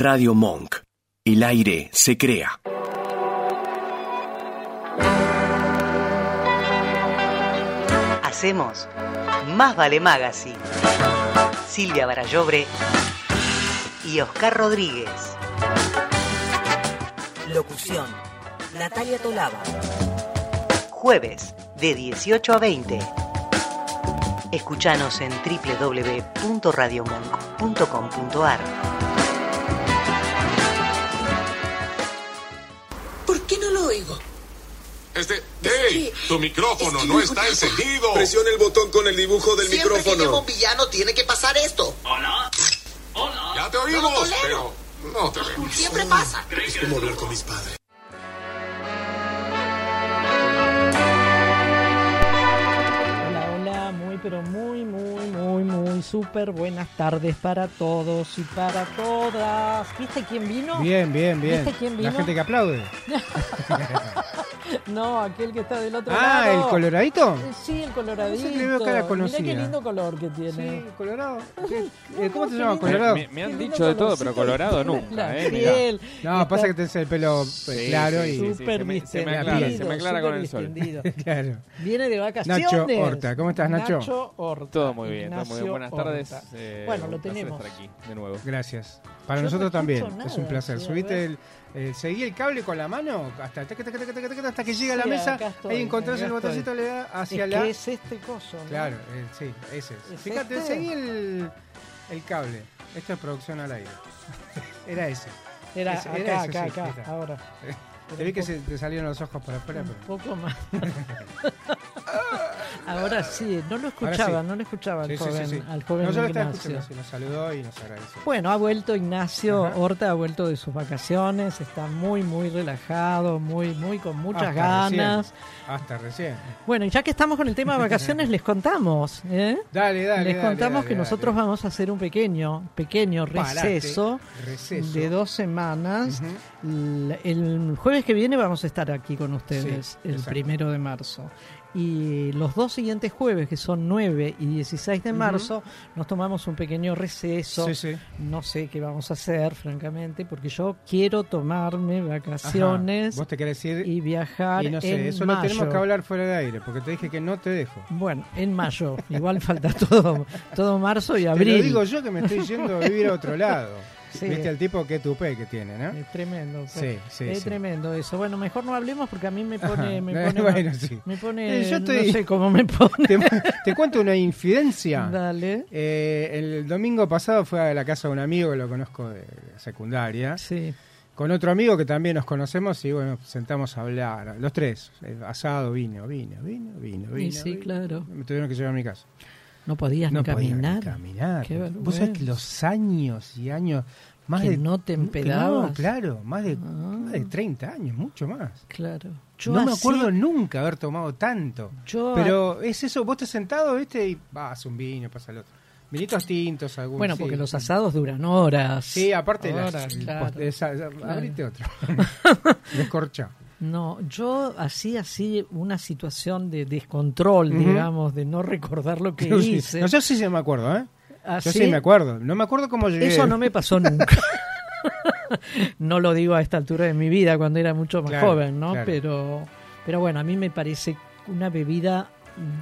Radio Monk. El aire se crea. Hacemos Más Vale Magazine. Silvia Barallobre y Oscar Rodríguez. Locución. Natalia Tolaba. Jueves de 18 a 20. Escuchanos en www.radiomonk.com.ar. Tu micrófono es que no está encendido. Presiona el botón con el dibujo del Siempre que micrófono. un villano tiene que pasar esto. Ya te oímos, No pero no te vemos. Siempre pasa. Es como hablar con mis padres. Hola, hola, muy pero muy, muy, muy, muy súper buenas tardes para todos y para todas. ¿Viste quién vino? Bien, bien, bien. ¿Viste quién La vino? gente que aplaude. No, aquel que está del otro Ah, lado. ¿el coloradito? Eh, Sí, el coloradito. Ese que veo cara Mirá conocida. qué lindo color que tiene. Sí, colorado. ¿Qué- eh, ¿Cómo se llama? ¿Colorado? Me, me han dicho de todo, pero colorado nunca, la ¿eh? Piel. No, Está pasa que tenés el pelo eh, Sí, claro sí, y... sí, sí. súper se me- se me aclara, distendido, se me aclara súper con el sol. Claro. Viene de vacaciones. Nacho Horta, ¿cómo estás, Nacho? Nacho Horta. Todo muy bien, todo muy bien. Buenas tardes. Eh, bueno, lo tenemos. estar aquí de nuevo. Gracias. Para Yo no nosotros también. es un placer. Subite el... eh, seguí el cable con la mano hasta, taca, taca, taca, taca, taca, hasta que llega a la Sí, mesa. estoy, ahí encontrás el botoncito, le das hacia es la... que es este coso, ¿no? Claro, eh, sí, ese es. ¿Es Fíjate, este? seguí el, el cable. Esto es producción al aire. Era ese. Era Ese- acá, era ese, acá, sí, acá, ahora. Te vi que se te salieron los ojos por afuera, Un pero... poco más. Ahora sí, no lo escuchaba, sí. no lo escuchaba al Sí, joven, sí, al joven No, Ignacio. nos saludó y nos agradeció. Bueno, ha vuelto Ignacio Ajá. Horta, ha vuelto de sus vacaciones, está muy, muy relajado, muy, muy con muchas Hasta ganas. Hasta recién. Bueno, y ya que estamos con el tema de vacaciones, les contamos, ¿eh? Dale, dale. les dale, contamos dale, que dale. nosotros vamos a hacer un pequeño, pequeño Parate, receso, de dos semanas. El jueves que viene vamos a estar aquí con ustedes, Sí, el exacto. primero de marzo. Y los dos siguientes jueves, que son 9 y 16 de marzo, nos tomamos un pequeño receso. Sí, sí. No sé qué vamos a hacer, francamente, porque yo quiero tomarme Ajá. vacaciones Vos te querés ir y viajar y no sé, en eso mayo. lo tenemos que hablar fuera de aire, porque te dije que no te dejo. Bueno, en mayo. Igual falta todo, todo marzo y Te abril. lo digo yo que me estoy yendo a vivir a otro lado. Sí. Viste el tipo que tupé que tiene, ¿no? Es tremendo. pues. Sí, sí, es sí. tremendo eso. Bueno, mejor no hablemos porque a mí me pone, me pone, Bueno, sí. me pone, Eh, yo estoy- no sé cómo me pone. Te, te cuento una infidencia. Dale. Eh, el domingo pasado fue a la casa de un amigo que lo conozco de secundaria, Sí. con otro amigo que también nos conocemos y bueno, sentamos a hablar, los tres, eh, asado, vino, vino, vino, vino, vino. Y sí, vino. claro. Me tuvieron que llevar a mi casa. No podías No ni podía ni caminar. caminar. Qué Vos sabés que los años y años, más Que de... no te que empedabas. No, claro, más de, Ah. más de 30 años, mucho más. Claro. Yo no me acuerdo nunca haber tomado tanto. Yo Pero es eso, vos estás sentado, viste, y vas un vino, pasa el otro. Vinitos tintos, algún Bueno, sí. porque los asados duran horas. Sí, aparte las- Horas, el claro. abrite otro. Descorcha. No, yo así, así, una situación de descontrol, digamos, de no recordar lo que No, sí. hice. No, yo sí se me acuerdo, ¿eh? ¿Ah, Yo sí? sí me acuerdo. No me acuerdo cómo llegué. Eso no me pasó nunca. no lo digo a esta altura de mi vida, cuando era mucho más Claro, joven, ¿no? claro. Pero, pero bueno, a mí me parece una bebida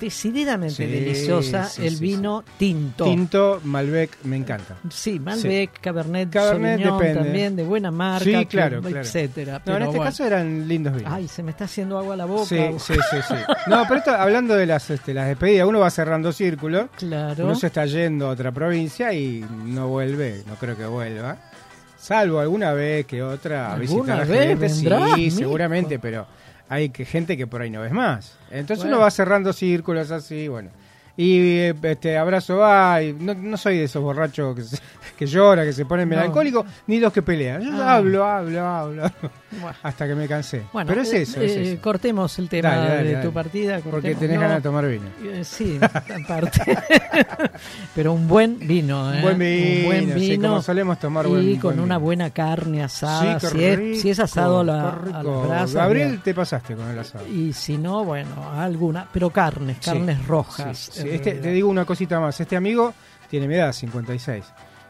decididamente Sí, deliciosa, sí, el sí, vino tinto. Tinto, Malbec, me encanta. Sí, Malbec, Cabernet, Cabernet Sauvignon depende. también, de buena marca, que- claro, claro. etcétera. No, en Pero este bueno. caso eran lindos vinos. Ay, se me está haciendo agua la boca. Sí, sí, sí, sí. No, pero esto, hablando de las, este, las despedidas, uno va cerrando círculo, Claro. uno se está yendo a otra provincia y no vuelve, no creo que vuelva. Salvo alguna vez que otra a visitar ¿Alguna a vez gente, sí, seguramente, pero hay que, gente que por ahí no ves más. Entonces Bueno. uno va cerrando círculos así, bueno. Y este abrazo va, y no, no soy de esos borrachos que, se- que llora, que se ponen No. melancólicos, ni los que pelean. Yo Ah. hablo, hablo, hablo, Bueno. hasta que me cansé. Bueno, pero es eh, eso, es eh, eso. cortemos el tema Dale, dale, de dale. tu partida. Porque cortemos- tenés no, ganas de tomar vino. eh, Sí, aparte. Pero un buen vino, ¿eh? Un buen vino, Un buen sí, vino. como solemos tomar y buen- con buen una vino. buena carne asada. Sí, si, es, si es asado a, la, a. Gabriel, te pasaste con el asado. Y si no, bueno, alguna. Pero carnes, carnes Sí, rojas. Sí, Este, te digo una cosita más. Este amigo tiene mi edad, 56.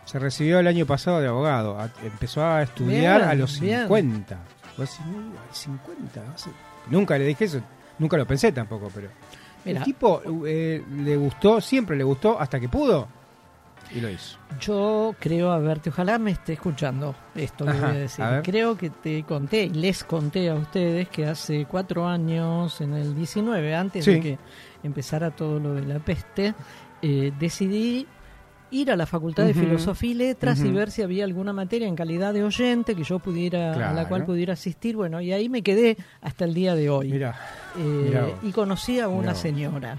se recibió el año pasado de abogado. A- empezó a estudiar Bien, a los bien. 50. Vos decís, "Uy, a los 50. hace-". Nunca le dije eso, nunca lo pensé tampoco, pero. Mira. El tipo eh, le gustó, siempre le gustó hasta que pudo y lo hizo. Yo creo haberte, ojalá me esté escuchando esto que Ajá, voy a decir. a. Creo que te conté y les conté a ustedes que hace cuatro años, en el 19, antes Sí. de que empezara todo lo de la peste, eh, decidí ir a la Facultad de. Filosofía y Letras y ver si había alguna materia en calidad de oyente que yo pudiera, a la cual pudiera asistir. Bueno, y ahí me quedé hasta el día de hoy. Eh, mirá y conocí a Mirá una señora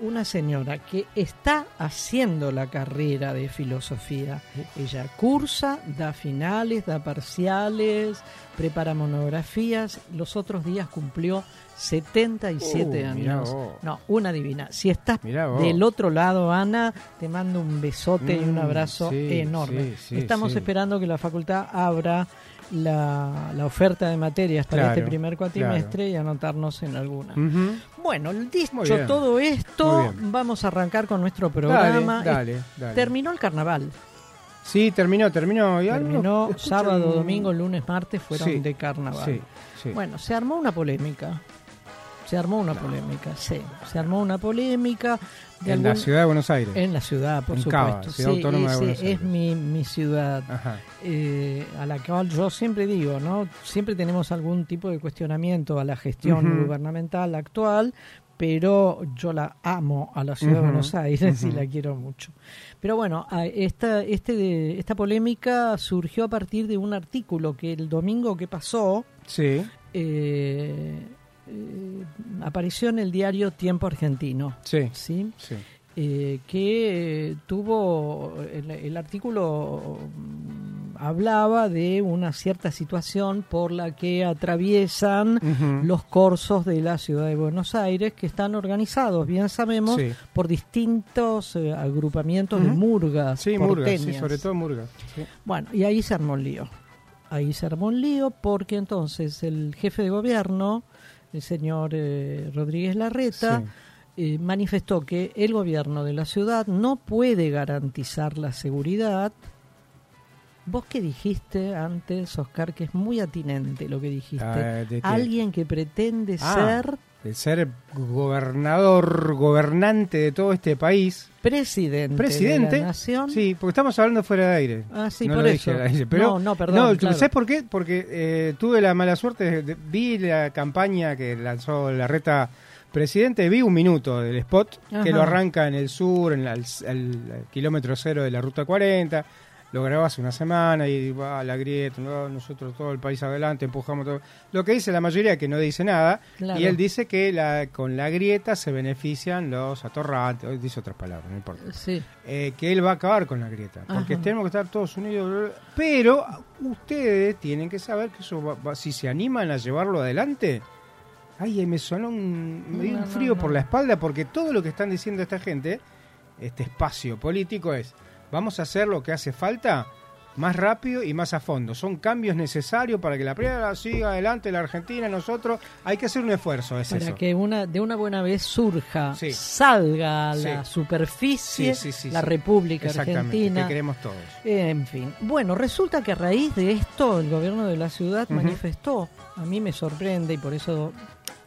una señora que está haciendo la carrera de filosofía. Ella cursa, da finales, da parciales, prepara monografías. Los otros días cumplió 77 Uh, años. No, una divina. Si estás del otro lado, Ana, te mando un besote y un Mm, abrazo sí, enorme. sí, sí, Estamos esperando que la facultad abra la, la oferta de materias para Claro, este primer cuatrimestre y anotarnos en alguna. Ujú. Bueno, Muy dicho todo esto, vamos a arrancar con nuestro programa. Dale, dale, dale. Terminó el carnaval. Sí, terminó, terminó. Terminó sábado, domingo, lunes, martes, fueron de carnaval. Bueno, se armó una polémica. Se armó una polémica, sí. Se armó una polémica. En la ciudad de Buenos Aires. En la ciudad, por En supuesto. Cava, Ciudad Sí, Autónoma de Buenos es Aires. mi, mi ciudad. Ajá. eh, a la cual yo siempre digo, ¿no? Siempre tenemos algún tipo de cuestionamiento a la gestión gubernamental actual, pero yo la amo a la ciudad de Buenos Aires y la quiero mucho. Pero bueno, esta, este de- esta polémica surgió a partir de un artículo que el domingo que pasó Sí, eh, eh, apareció en el diario Tiempo Argentino. sí, ¿sí? sí. eh, que eh, tuvo el, el artículo mm, hablaba de una cierta situación por la que atraviesan los corsos de la ciudad de Buenos Aires que están organizados, bien sabemos, Sí. por distintos eh, agrupamientos de murgas Sí, Murga, sí, sobre todo Murga. sí. Bueno, y ahí se armó un lío. Ahí se armó un lío porque entonces el jefe de gobierno, el señor eh, Rodríguez Larreta, Sí. eh, manifestó que el gobierno de la ciudad no puede garantizar la seguridad. Vos que dijiste antes, Oscar, que es muy atinente lo que dijiste. Ah. Alguien que pretende Ah. ser De ser gobernador, gobernante de todo este país. Presidente, Presidente. de la nación. Sí, porque estamos hablando fuera de aire. Ah, sí, no por eso. aire, pero no, no, perdón. No, claro. ¿sabes por qué? Porque eh, tuve la mala suerte, de- de- vi la campaña que lanzó la reta presidente, vi un minuto del spot Ajá. que lo arranca en el sur, en la- el, el kilómetro cero de la ruta 40. Lo grabó hace una semana y va la grieta, ¿no? nosotros todo el país adelante, empujamos todo. Lo que dice la mayoría que no dice nada Claro. y él dice que la, con la grieta se benefician los atorrantes, hoy dice otras palabras, no importa Sí. eh, que él va a acabar con la grieta. Porque Ajá. tenemos que estar todos unidos. bla, bla, bla. Pero ustedes tienen que saber que eso va- va- si se animan a llevarlo adelante. Ay, me sonó un, me dio No, un frío no. por la espalda porque todo lo que están diciendo esta gente, este espacio político es, vamos a hacer lo que hace falta más rápido y más a fondo. Son cambios necesarios para que la primera siga adelante la Argentina, nosotros. Hay que hacer un esfuerzo, es para eso. que una de una buena vez surja, Sí. salga a la Sí. superficie Sí, la. República Exactamente, Argentina. que queremos todos. En fin, bueno, resulta que a raíz de esto el gobierno de la ciudad manifestó, a mí me sorprende y por eso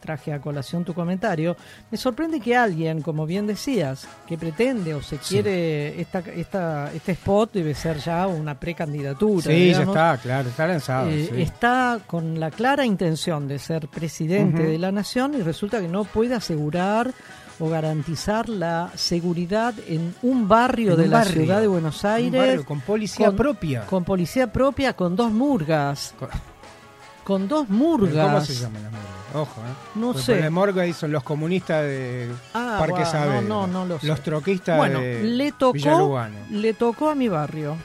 traje a colación tu comentario, me sorprende que alguien, como bien decías, que pretende o se Sí. quiere, esta, esta, este spot debe ser ya una precandidatura. Sí, ya está, claro, está lanzado. eh, sí. está con la clara intención de ser presidente de la nación y resulta que no puede asegurar o garantizar la seguridad en un barrio En de un la barrio, ciudad de Buenos Un Aires barrio con policía con- propia. con policía propia con dos murgas Con- con dos murgas ¿Cómo se llaman las murgas? Ojo, ¿eh? No Porque sé. morgue ahí son los comunistas de Ah, Parque bueno, Saavedra. no, no, no lo sé. Los troquistas bueno de le tocó le tocó a mi barrio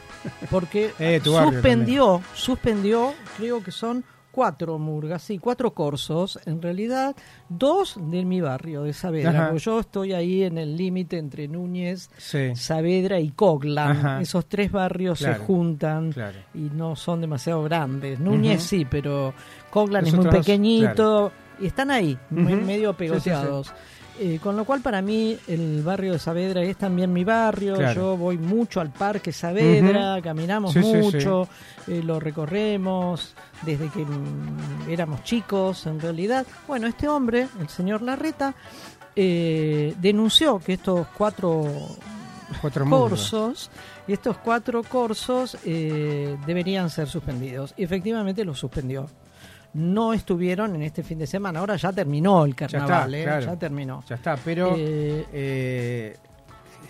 porque Eh, barrio suspendió suspendió creo que son cuatro murgas sí cuatro corsos en realidad dos de mi barrio de Saavedra porque yo estoy ahí en el límite entre Núñez Sí, Saavedra y Coglan Ajá. esos tres barrios Claro, se juntan claro. y no son demasiado grandes. Núñez sí, pero Coglan Los es muy dos, pequeñito, y están ahí, Ujú. medio Sí, sí, sí. pegoteados. Eh, con lo cual para mí el barrio de Saavedra es también mi barrio, Claro. yo voy mucho al parque Saavedra, caminamos mucho, eh, lo recorremos desde que mm, éramos chicos en realidad. Bueno, este hombre, el señor Larreta, eh, denunció que estos cuatro Cuatro corsos, estos cuatro corsos eh, deberían ser suspendidos. Y efectivamente los suspendió. No estuvieron en este fin de semana. Ahora ya terminó el Ya carnaval, está, ¿eh? claro. ya terminó. Ya está, pero... Eh, eh,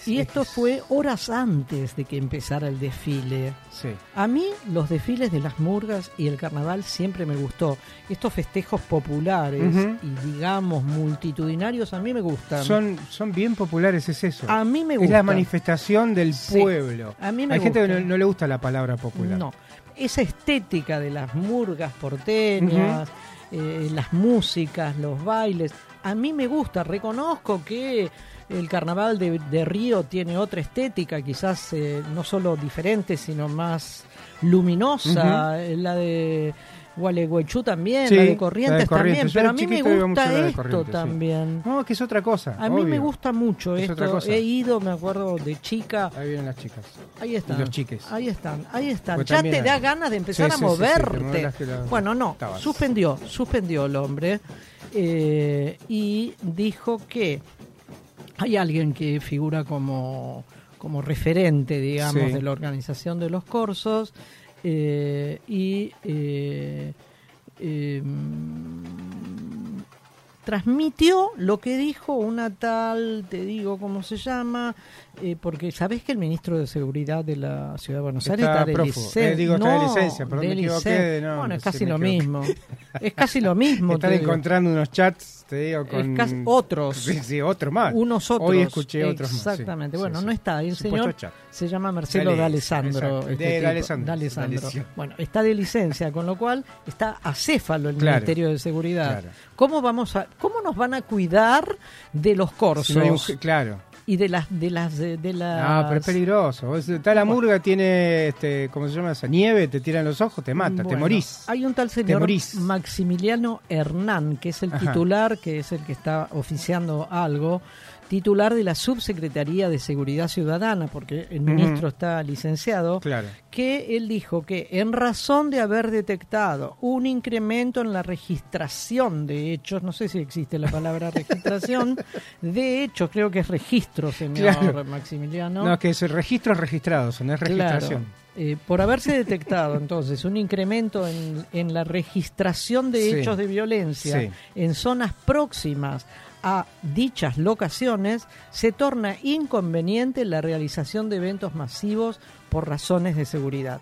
y es- esto fue horas antes de que empezara el desfile. Sí. A mí los desfiles de las murgas y el carnaval siempre me gustó. Estos festejos populares y digamos multitudinarios a mí me gustan. Son, son bien populares, es eso. a mí me es gusta. la manifestación del Sí. pueblo. A mí me Hay gente que gusta. no, no le gusta la palabra popular. No, esa estética de las murgas porteñas, eh, las músicas, los bailes, a mí me gusta. Reconozco que el carnaval de, de Río tiene otra estética, quizás eh, no solo diferente, sino más luminosa. La de Gualeguaychú también, Sí, la de la de Corrientes también, pero a mí me gusta esto sí. también. No, que es otra cosa. A mí me gusta mucho Es esto. He ido, me acuerdo, de chica. Ahí vienen las chicas. Ahí están. los chiques. Ahí están, ahí están. Pues ya te da ganas de empezar Sí, a moverte. la- bueno, no, estabas. suspendió, suspendió el hombre eh, y dijo que hay alguien que figura como, como referente, digamos, de la organización de los corsos eh, y eh, eh, transmitió lo que dijo una tal, te digo cómo se llama, eh, porque sabés que el ministro de Seguridad de la Ciudad de Buenos Aires Está está de licencia. Eh, digo, está de licencia, perdón, de me equivoqué licencia. de- no, bueno, no es casi lo mismo. Es casi lo mismo. Están encontrando unos chats, te digo, Es con... casi- otros. Sí, sí, otro más. Unos otros. Hoy escuché otros más. Exactamente. Sí, bueno, sí. no está. El señor chat. se llama Marcelo Dale, D'Alessandro. este De. D'Alessandro. D'Alessandro. Bueno, está de licencia, con lo cual está acéfalo el Claro. Ministerio de Seguridad. Claro. ¿Cómo vamos a, cómo nos van a cuidar de los corsos Si no hay un- claro. Y de las de las de, de las Ah, pero es peligroso. Está la murga, tiene, este, ¿cómo se llama esa? Nieve, te tiran los ojos, te mata, te morís. Hay un tal señor morís. Maximiliano Hernán, que es el Ajá. titular, que es el que está oficiando algo, titular de la Subsecretaría de Seguridad Ciudadana, porque el ministro está licenciado, Claro. que él dijo que en razón de haber detectado un incremento en la registración de hechos, no sé si existe la palabra registración, de hechos, creo que es registro, señor Claro. Maximiliano. No, que es el registro registrados, no es registración. Claro. Eh, por haberse detectado entonces un incremento en, en la registración de Sí. hechos de violencia Sí. en zonas próximas a dichas locaciones, se torna inconveniente la realización de eventos masivos por razones de seguridad.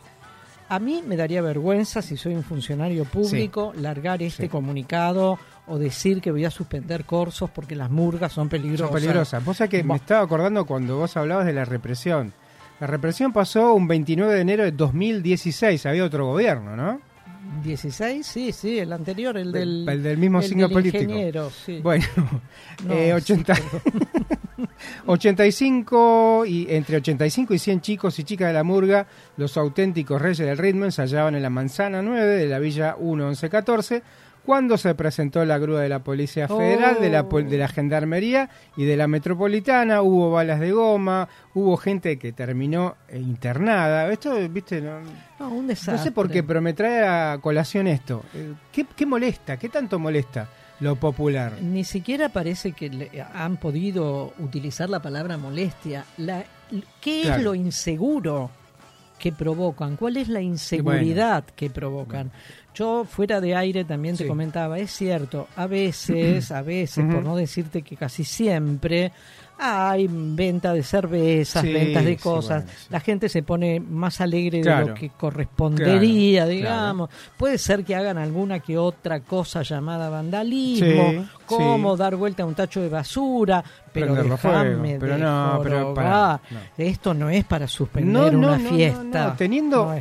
A mí me daría vergüenza, si soy un funcionario público, largar este Sí. comunicado o decir que voy a suspender cursos porque las murgas son peligrosas. Son peligrosas. Vos sabés que me estaba acordando cuando vos hablabas de la represión. La represión pasó un 29 de enero de 2016, había otro gobierno, ¿no? 16, sí, sí, el anterior, el del, El del mismo el signo del político. sí. Bueno, No, eh, sí, 80, 85 y entre 85 y 100 chicos y chicas de la murga, los auténticos reyes del ritmo, ensayaban en la manzana 9 de la villa 1114 cuando se presentó la grúa de la Policía Federal, de, la, de la Gendarmería y de la Metropolitana, hubo balas de goma, hubo gente que terminó eh, internada. Esto, viste, no, No, un desastre. no sé por qué, pero me trae a colación esto. Eh, ¿Qué, qué molesta? ¿Qué tanto molesta lo popular? Ni siquiera parece que le- han podido utilizar la palabra molestia. La, ¿Qué Claro. es lo inseguro que provocan? ¿Cuál es la inseguridad que provocan? Yo fuera de aire también te comentaba, es cierto, a veces, a veces, por no decirte que casi siempre, hay venta de cervezas, Sí, ventas de sí, cosas, bueno, sí. la gente se pone más alegre de lo que correspondería, Claro, digamos. Puede ser que hagan alguna que otra cosa llamada vandalismo, como dar vuelta a un tacho de basura, pero déjame pero no, pero Esto no es para suspender una fiesta. Teniendo,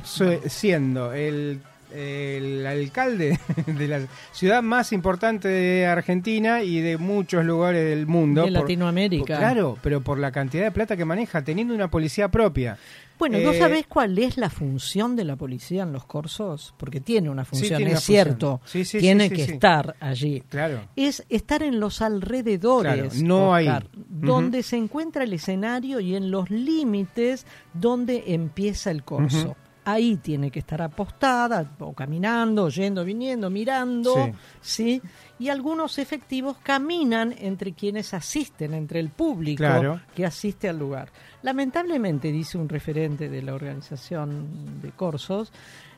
siendo el, el alcalde de la ciudad más importante de Argentina y de muchos lugares del mundo. De por- Latinoamérica. por- claro, pero por la cantidad de plata que maneja, teniendo una policía propia. Bueno, ¿no Eh, sabés cuál es la función de la policía en los corsos? Porque tiene una función, tiene es una función. cierto. Sí, sí, tiene que estar allí. Claro. Es estar en los alrededores, Claro, no ahí. Oscar, Ujú. donde se encuentra el escenario y en los límites donde empieza el corso. Ahí tiene que estar apostada, o caminando, yendo, viniendo, mirando, ¿sí? Y algunos efectivos caminan entre quienes asisten, entre el público Claro. que asiste al lugar. Lamentablemente, dice un referente de la organización de corsos,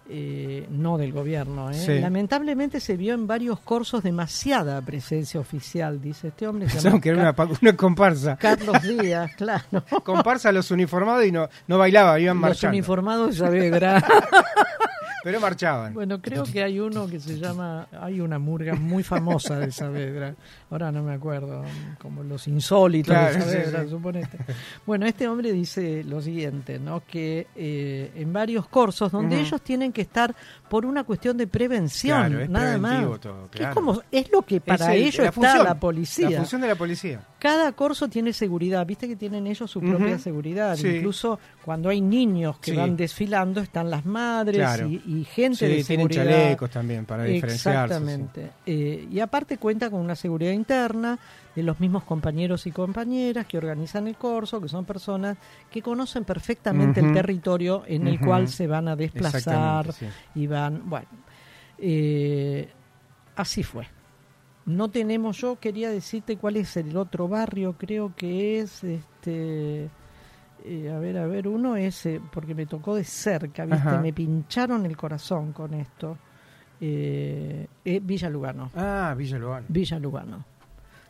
eh, no del gobierno, ¿eh? Sí. lamentablemente se vio en varios corsos demasiada presencia oficial, dice este hombre. se llama Pensaron que era una, pa- una comparsa. Carlos Díaz, claro. Comparsa los uniformados y no, no bailaba, iban Los marchando. uniformados de Saavedra. Pero marchaban. Bueno, creo que hay uno que se llama, hay una murga muy famosa de Saavedra, ahora no me acuerdo, como los insólitos Claro, de Saavedra, sí. suponete. Bueno, este hombre dice lo siguiente, ¿no? Que eh, en varios cursos donde ellos tienen que estar por una cuestión de prevención, Claro, es nada más. Que. Es como es lo que para Es el- ellos está función, la policía. La función de la policía. Cada corso tiene seguridad, viste que tienen ellos su propia seguridad. Sí. Incluso cuando hay niños que Sí. van desfilando, están las madres Claro. y, y gente Sí, de tienen seguridad. chalecos también para diferenciarse. Exactamente. Eh, y aparte cuenta con una seguridad interna de los mismos compañeros y compañeras que organizan el corso, que son personas que conocen perfectamente el territorio en el cual se van a desplazar y van, bueno, eh, así fue. No tenemos, yo quería decirte cuál es el otro barrio, creo que es, este, eh, a ver, a ver, uno es, eh, porque me tocó de cerca, ¿viste? Ajá. Me pincharon el corazón con esto. Eh, eh, Villa Lugano, Ah, Villa Lugano. Villa Lugano.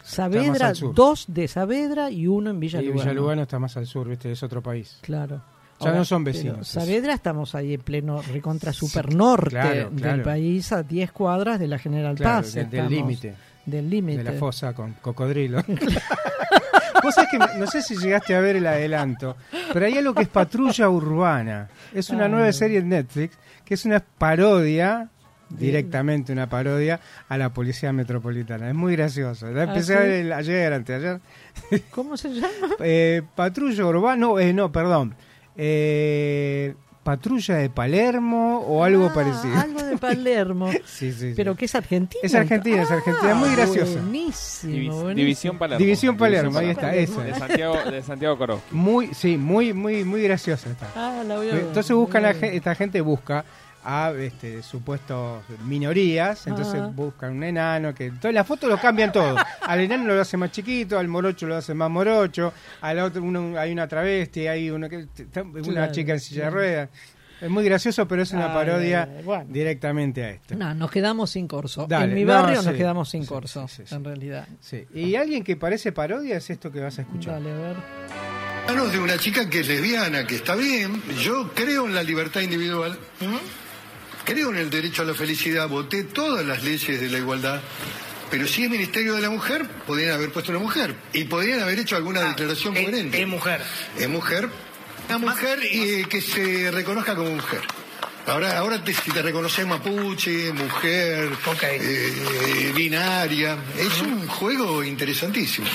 Saavedra, dos de Saavedra y uno en Villa Y Lugano. Villa Lugano está más al sur, ¿viste? Es otro país. Claro. Ya no son vecinos. Saavedra estamos ahí en pleno recontra super norte claro, del país, a 10 cuadras de la General Claro, Paz. de- del límite. Del límite. De la fosa con cocodrilo. Vos sabés que no sé si llegaste a ver el adelanto, pero hay algo que es Patrulla Urbana. Es una Ah. nueva serie en Netflix que es una parodia, directamente una parodia a la Policía Metropolitana. Es muy gracioso. La Ah, empecé ¿sí? a ver el- ayer, anteayer. ¿Cómo se llama? Eh, Patrulla Urbana, no, eh, no, perdón. Eh, Patrulla de Palermo o algo Ah, parecido. Algo de Palermo. Sí, sí, sí. Pero que es Argentina. Es Argentina, es Argentina, muy Ah, graciosa. Buenísimo, buenísimo. División Palermo. División Palermo, ahí División está, Palermo. esa. De Santiago, de Santiago Corozzi. Muy, sí, muy, muy, muy graciosa está. Ah, la voy a ver. Entonces buscan Voy a a ver. gen- esta gente busca a este, supuestos minorías, entonces Ajá. buscan un enano que entonces la foto lo cambian todo. Al enano lo hace más chiquito, al morocho lo hace más morocho, al otro uno, hay una travesti, hay uno que una Claro, chica en silla de claro. ruedas. Es muy gracioso, pero es una parodia ay, ay, bueno. directamente a esto. No, nos quedamos sin corso. Dale, en mi no, barrio sí, nos quedamos sin sí, corso, sí, sí, sí. en realidad. Sí. Y alguien que parece parodia es esto que vas a escuchar. Dale, a ver. De una chica que es lesbiana, que está bien. Yo creo en la libertad individual. Creo en el derecho a la felicidad. Voté todas las leyes de la igualdad. Pero si es Ministerio de la Mujer, podrían haber puesto una mujer. Y podrían haber hecho alguna declaración coherente. Es mujer. Es mujer. Una mujer y que se reconozca como mujer. Ahora, ahora te, si te reconoces mapuche, mujer, eh, binaria, es un juego interesantísimo.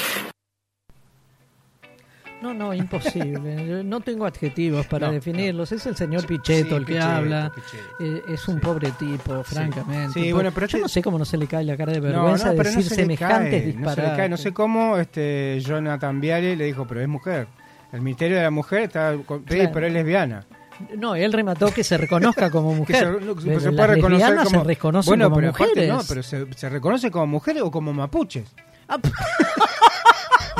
No, no, imposible. No tengo adjetivos para No, definirlos. Es el señor Pichetto sí, el que Pichetto, habla. Pichetto. Eh, es un pobre tipo, francamente. Sí, bueno, pero Yo este- no sé cómo no se le cae la cara de No, vergüenza no, de no decir se semejantes no se disparates. cae. No sé cómo este Jonathan Viale le dijo, pero es mujer. El Ministerio de la Mujer está... con- Sí, Claro. pero es lesbiana. No, él remató que se reconozca como Que mujer. se, no, Pero se las puede reconocer como... se reconocen bueno, como pero aparte mujeres. no, pero se, se reconoce como mujeres o como mapuches.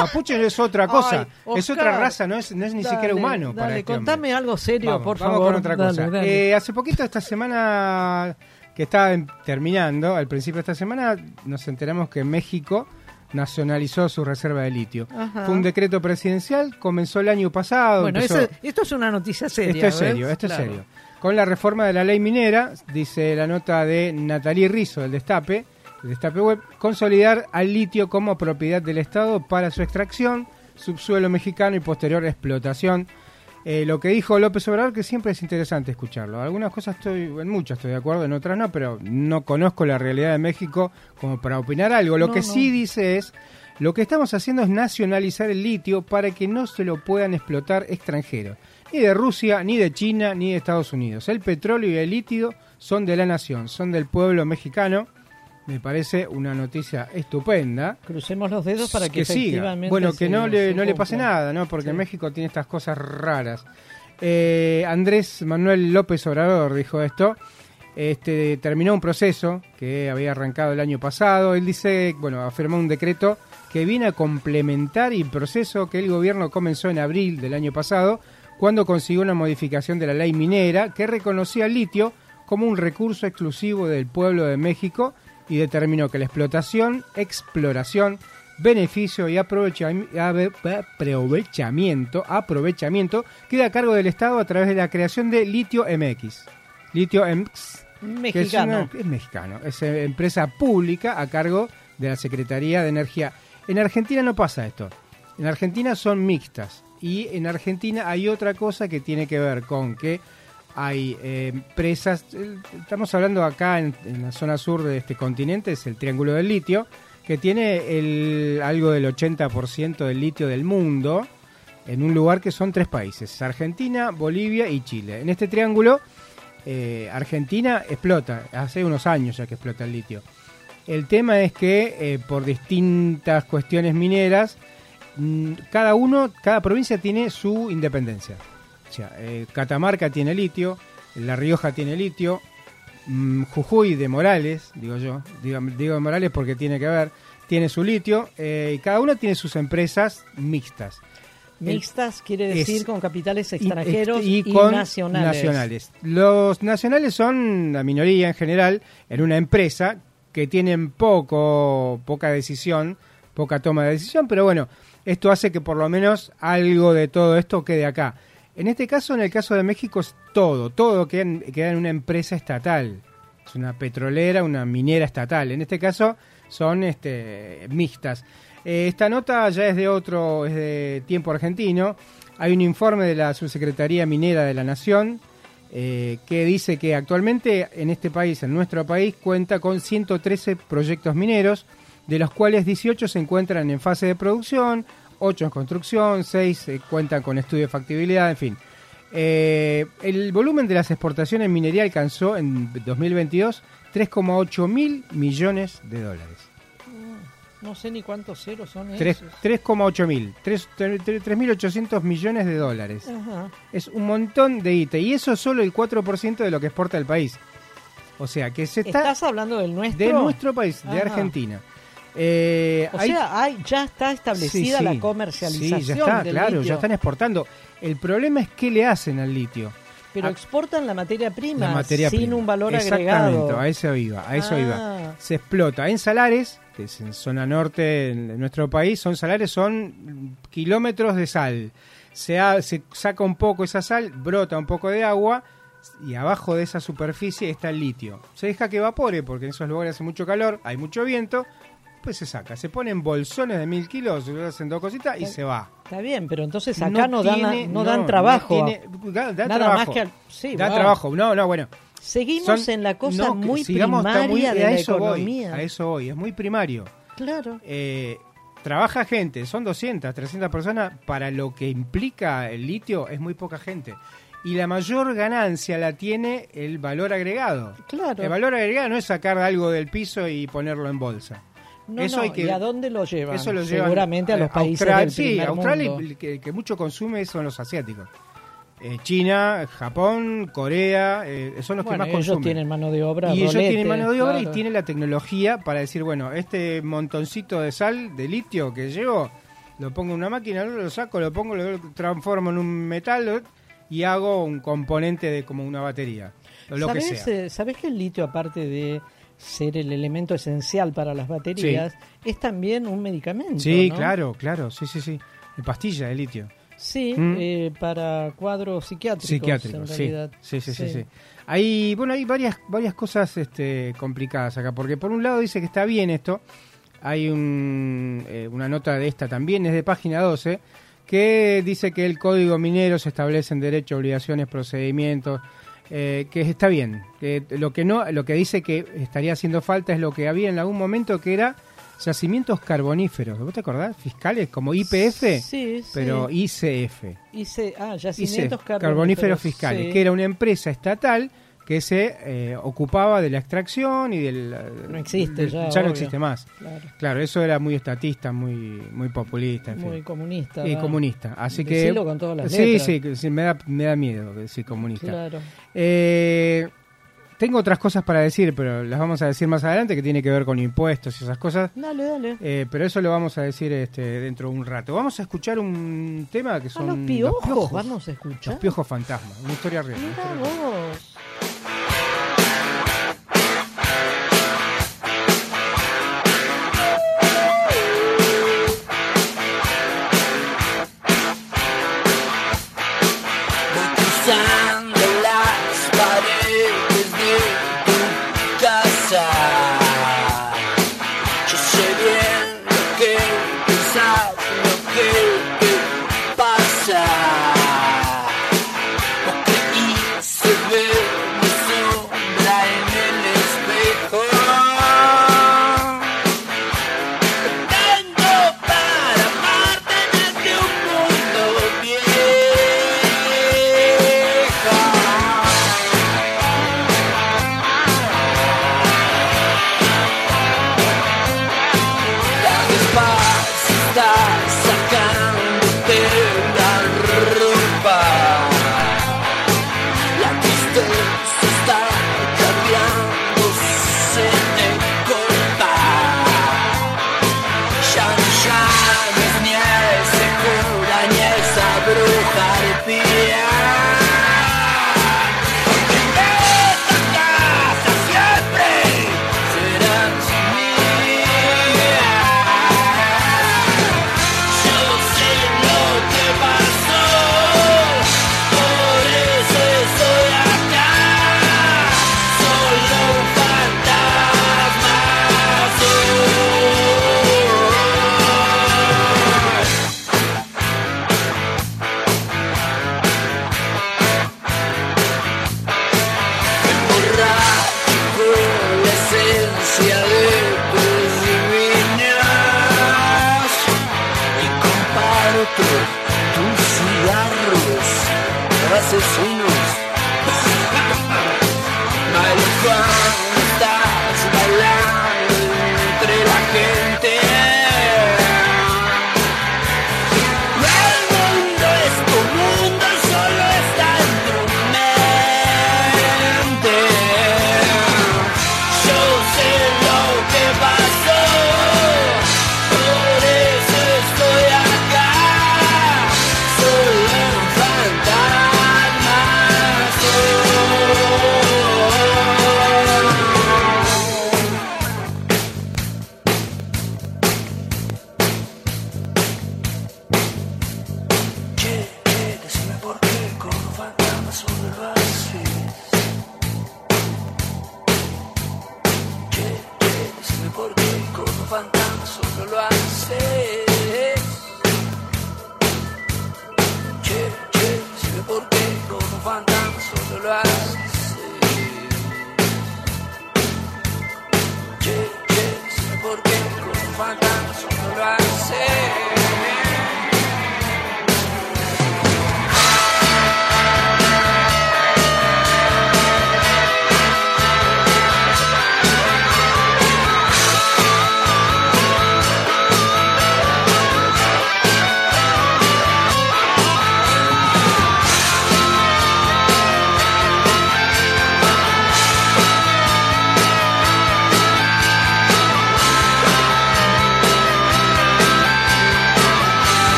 Mapuche es otra cosa, Ay, es otra raza, no es, no es ni Dale, siquiera humano. para Dale, este hombre. contame algo serio, Vamos, por vamos favor. con otra cosa. dale. Eh, hace poquito, esta semana que estaba terminando, al principio de esta semana, nos enteramos que México nacionalizó su reserva de litio. Ajá. Fue un decreto presidencial, comenzó el año pasado. bueno, empezó- eso- esto es una noticia seria. esto es ¿ves? serio, esto Claro. es serio. Con la reforma de la ley minera, dice la nota de Natalie Rizzo del Destape, del Destape Web, consolidar al litio como propiedad del Estado para su extracción, subsuelo mexicano y posterior explotación. Eh, lo que dijo López Obrador, que siempre es interesante escucharlo. Algunas cosas estoy, en muchas estoy de acuerdo, en otras no, pero no conozco la realidad de México como para opinar algo. Lo No, que no. sí dice es, lo que estamos haciendo es nacionalizar el litio para que no se lo puedan explotar extranjeros. Ni de Rusia, ni de China, ni de Estados Unidos. El petróleo y el litio son de la nación, son del pueblo mexicano. Me parece una noticia estupenda Crucemos los dedos para que, que siga. Bueno, que no le, no le pase nada, ¿no? Porque Sí. México tiene estas cosas raras. Eh, Andrés Manuel López Obrador dijo esto. Este, terminó un proceso que había arrancado el año pasado. Él dice, bueno, afirmó un decreto que viene a complementar el proceso que el gobierno comenzó en abril del año pasado, cuando consiguió una modificación de la ley minera que reconocía el litio como un recurso exclusivo del pueblo de México y determinó que la explotación, exploración, beneficio y aprovechamiento, aprovechamiento queda a cargo del Estado a través de la creación de Litio MX. Litio MX, que es, Mexicano. una- es mexicano, es eh, empresa pública a cargo de la Secretaría de Energía. En Argentina no pasa esto. En Argentina son mixtas. Y en Argentina hay otra cosa que tiene que ver con que hay eh, empresas, eh, estamos hablando acá en, en la zona sur de este continente, es el Triángulo del Litio, que tiene el, algo del 80% del litio del mundo en un lugar que son tres países, Argentina, Bolivia y Chile. En este triángulo, eh, Argentina explota, hace unos años ya que explota el litio. El tema es que eh, por distintas cuestiones mineras, mm, cada uno, cada provincia tiene su independencia. O sea, eh, Catamarca tiene litio, La Rioja tiene litio, mm, Jujuy de Morales, digo yo, digo, digo de Morales porque tiene que ver, tiene su litio, eh, y cada una tiene sus empresas mixtas. Mixtas quiere es- decir con capitales Y- extranjeros y, y, con nacionales. nacionales. Los nacionales son la minoría en general en una empresa que tienen poco, poca decisión, poca toma de decisión, pero bueno, esto hace que por lo menos algo de todo esto quede acá. En este caso, en el caso de México, es todo, todo queda en, una empresa estatal. Es una petrolera, una minera estatal. En este caso son este, mixtas. Eh, esta nota ya es de otro, es de tiempo argentino. Hay un informe de la Subsecretaría Minera de la Nación eh, que dice que actualmente en este país, en nuestro país, cuenta con 113 proyectos mineros, de los cuales 18 se encuentran en fase de producción, 8 en construcción, 6 eh, cuentan con estudio de factibilidad, en fin. Eh, el volumen de las exportaciones en minería alcanzó en 2022 3,8 mil millones de dólares. No sé ni cuántos ceros son Tres- esos. 3,8 mil, tres- tre- tre- 3.800 millones de dólares. Ajá. Es un montón de guita y eso es solo el 4% de lo que exporta el país. O sea que se está ¿Estás hablando del nuestro? de nuestro país, de. Argentina. Eh, O hay- sea, hay, ya está establecida Sí, la comercialización Sí, ya está, del claro, litio. ya están exportando. El problema es qué le hacen al litio. Pero Ah, exportan la materia prima La materia sin prima. un valor Exactamente, agregado. a eso iba, a eso Ah. iba. Se explota en salares, que es en zona norte de nuestro país, son salares, son kilómetros de sal. Se, ha- se saca un poco esa sal, brota un poco de agua y abajo de esa superficie está el litio. Se deja que evapore porque en esos lugares hace mucho calor, hay mucho viento, pues se saca. Se ponen bolsones de mil kilos, se hacen dos cositas y se va. Está bien, pero entonces acá no, dan, tiene- no dan trabajo. tiene- da, da Nada trabajo. más que al- sí, da trabajo. No, no, bueno. Seguimos Son- en la cosa muy sigamos, primaria muy- de a la eso voy, economía. a eso voy, es muy primario. Claro. Eh, trabaja gente, son 200, 300 personas, para lo que implica el litio es muy poca gente. Y la mayor ganancia la tiene el valor agregado. Claro. El valor agregado no es sacar algo del piso y ponerlo en bolsa. No, eso no, hay que- ¿Y a dónde lo llevan? Eso lo llevan Seguramente a los países Austral- del Sí, Australia mundo. que, que mucho consume son los asiáticos. Eh, China, Japón, Corea, eh, son los Bueno, que más ellos consumen. tienen mano de obra. Y ellos tienen mano de obra claro. y tienen la tecnología para decir, bueno, este montoncito de sal, de litio que llevo, lo pongo en una máquina, lo saco, lo pongo, lo transformo en un metal y hago un componente de como una batería, lo que ¿Sabés, sea. eh, ¿Sabés que el litio, aparte de ser el elemento esencial para las baterías, es también un medicamento? Sí, ¿no? claro, claro, sí, sí, sí. En pastilla de litio. Sí, Mm. eh, para cuadros psiquiátricos. Psiquiátrico, en sí. Sí, sí, sí, sí. Hay, bueno, hay varias, varias cosas este, complicadas acá, porque por un lado dice que está bien esto, hay un, eh, una nota de esta también, es de página 12, que dice que el código minero se establecen derechos, obligaciones, procedimientos, eh, que está bien. Que lo que no, lo que dice que estaría haciendo falta es lo que había en algún momento que era yacimientos carboníferos. ¿Vos te acordás? Fiscales como IPF, Sí, pero sí. ICF. Ah, ICF, yacimientos carboníferos fiscales, sí. que era una empresa estatal que se eh, ocupaba de la extracción y del... No existe ya, no obvio. existe más. Claro. Claro, eso era muy estatista, muy muy populista, en fin. Muy comunista. Y sí, Así que con todas las sí, sí, sí, me da me da miedo decir comunista. Claro. Eh, tengo otras cosas para decir, pero las vamos a decir más adelante que tiene que ver con impuestos y esas cosas. Dale, dale. Eh, pero eso lo vamos a decir este, dentro de un rato. Vamos a escuchar un tema que son los piojos, piojos, vamos a escuchar. los piojos fantasmas, una historia real. una Mirá historia real. vos.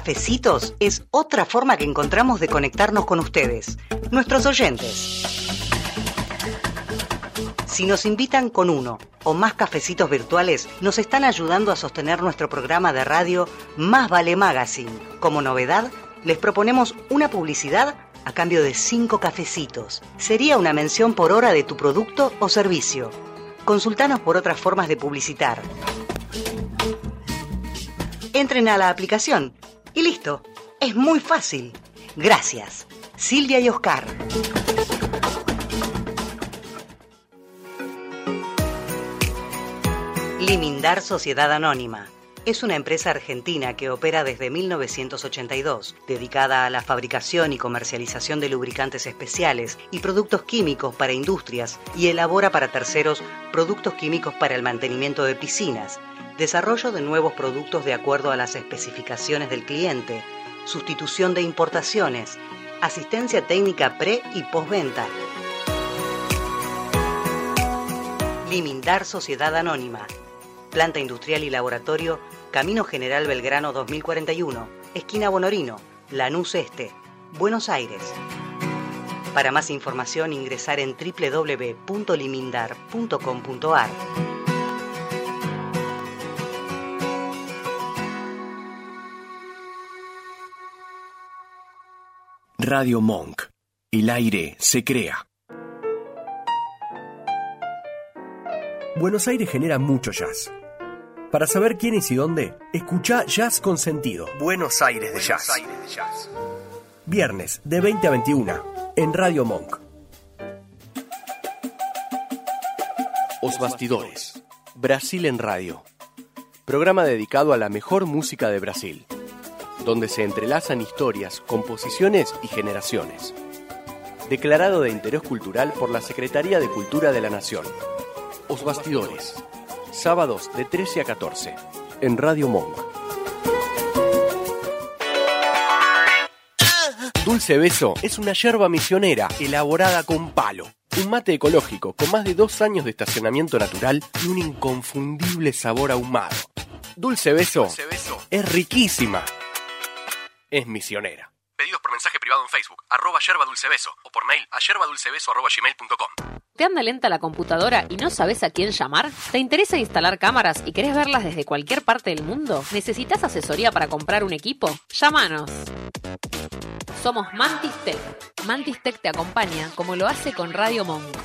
Cafecitos es otra forma que encontramos de conectarnos con ustedes, nuestros oyentes. Si nos invitan con uno o más cafecitos virtuales, nos están ayudando a sostener nuestro programa de radio Más Vale Magazine. Como novedad, les proponemos una publicidad a cambio de cinco cafecitos. Sería una mención por hora de tu producto o servicio. Consultanos por otras formas de publicitar. Entren a la aplicación y listo. Es muy fácil. Gracias. Silvia y Oscar. Limindar Sociedad Anónima. Es una empresa argentina que opera desde 1982, dedicada a la fabricación y comercialización de lubricantes especiales y productos químicos para industrias y elabora para terceros productos químicos para el mantenimiento de piscinas, desarrollo de nuevos productos de acuerdo a las especificaciones del cliente, sustitución de importaciones, asistencia técnica pre y postventa. Limindar Sociedad Anónima. Planta Industrial y Laboratorio, Camino General Belgrano 2041, esquina Bonorino, Lanús Este, Buenos Aires. Para más información ingresar en www.limindar.com.ar. Radio Monk. El aire se crea. Buenos Aires genera mucho jazz. Para saber quién es y dónde, escucha Jazz con Sentido. Buenos Aires de Jazz. Viernes de 20 a 21 en Radio Monk. Os Bastidores. Brasil en Radio. Programa dedicado a la mejor música de Brasil, donde se entrelazan historias, composiciones y generaciones. Declarado de interés cultural por la Secretaría de Cultura de la Nación. Os Bastidores. Sábados de 13 a 14 en Radio Monk. Dulce Beso es una yerba misionera elaborada con palo. Un mate ecológico con más de dos años de estacionamiento natural y un inconfundible sabor ahumado. Dulce Beso, es riquísima. Es misionera. Pedidos por mensaje privado en Facebook, arroba yerba dulce beso, o por mail a yerbadulcebeso arroba gmail.com. ¿Te anda lenta la computadora y no sabes a quién llamar? ¿Te interesa instalar cámaras y querés verlas desde cualquier parte del mundo? ¿Necesitas asesoría para comprar un equipo? Llámanos. Somos Mantis Tech. Mantis Tech te acompaña como lo hace con Radio Monk.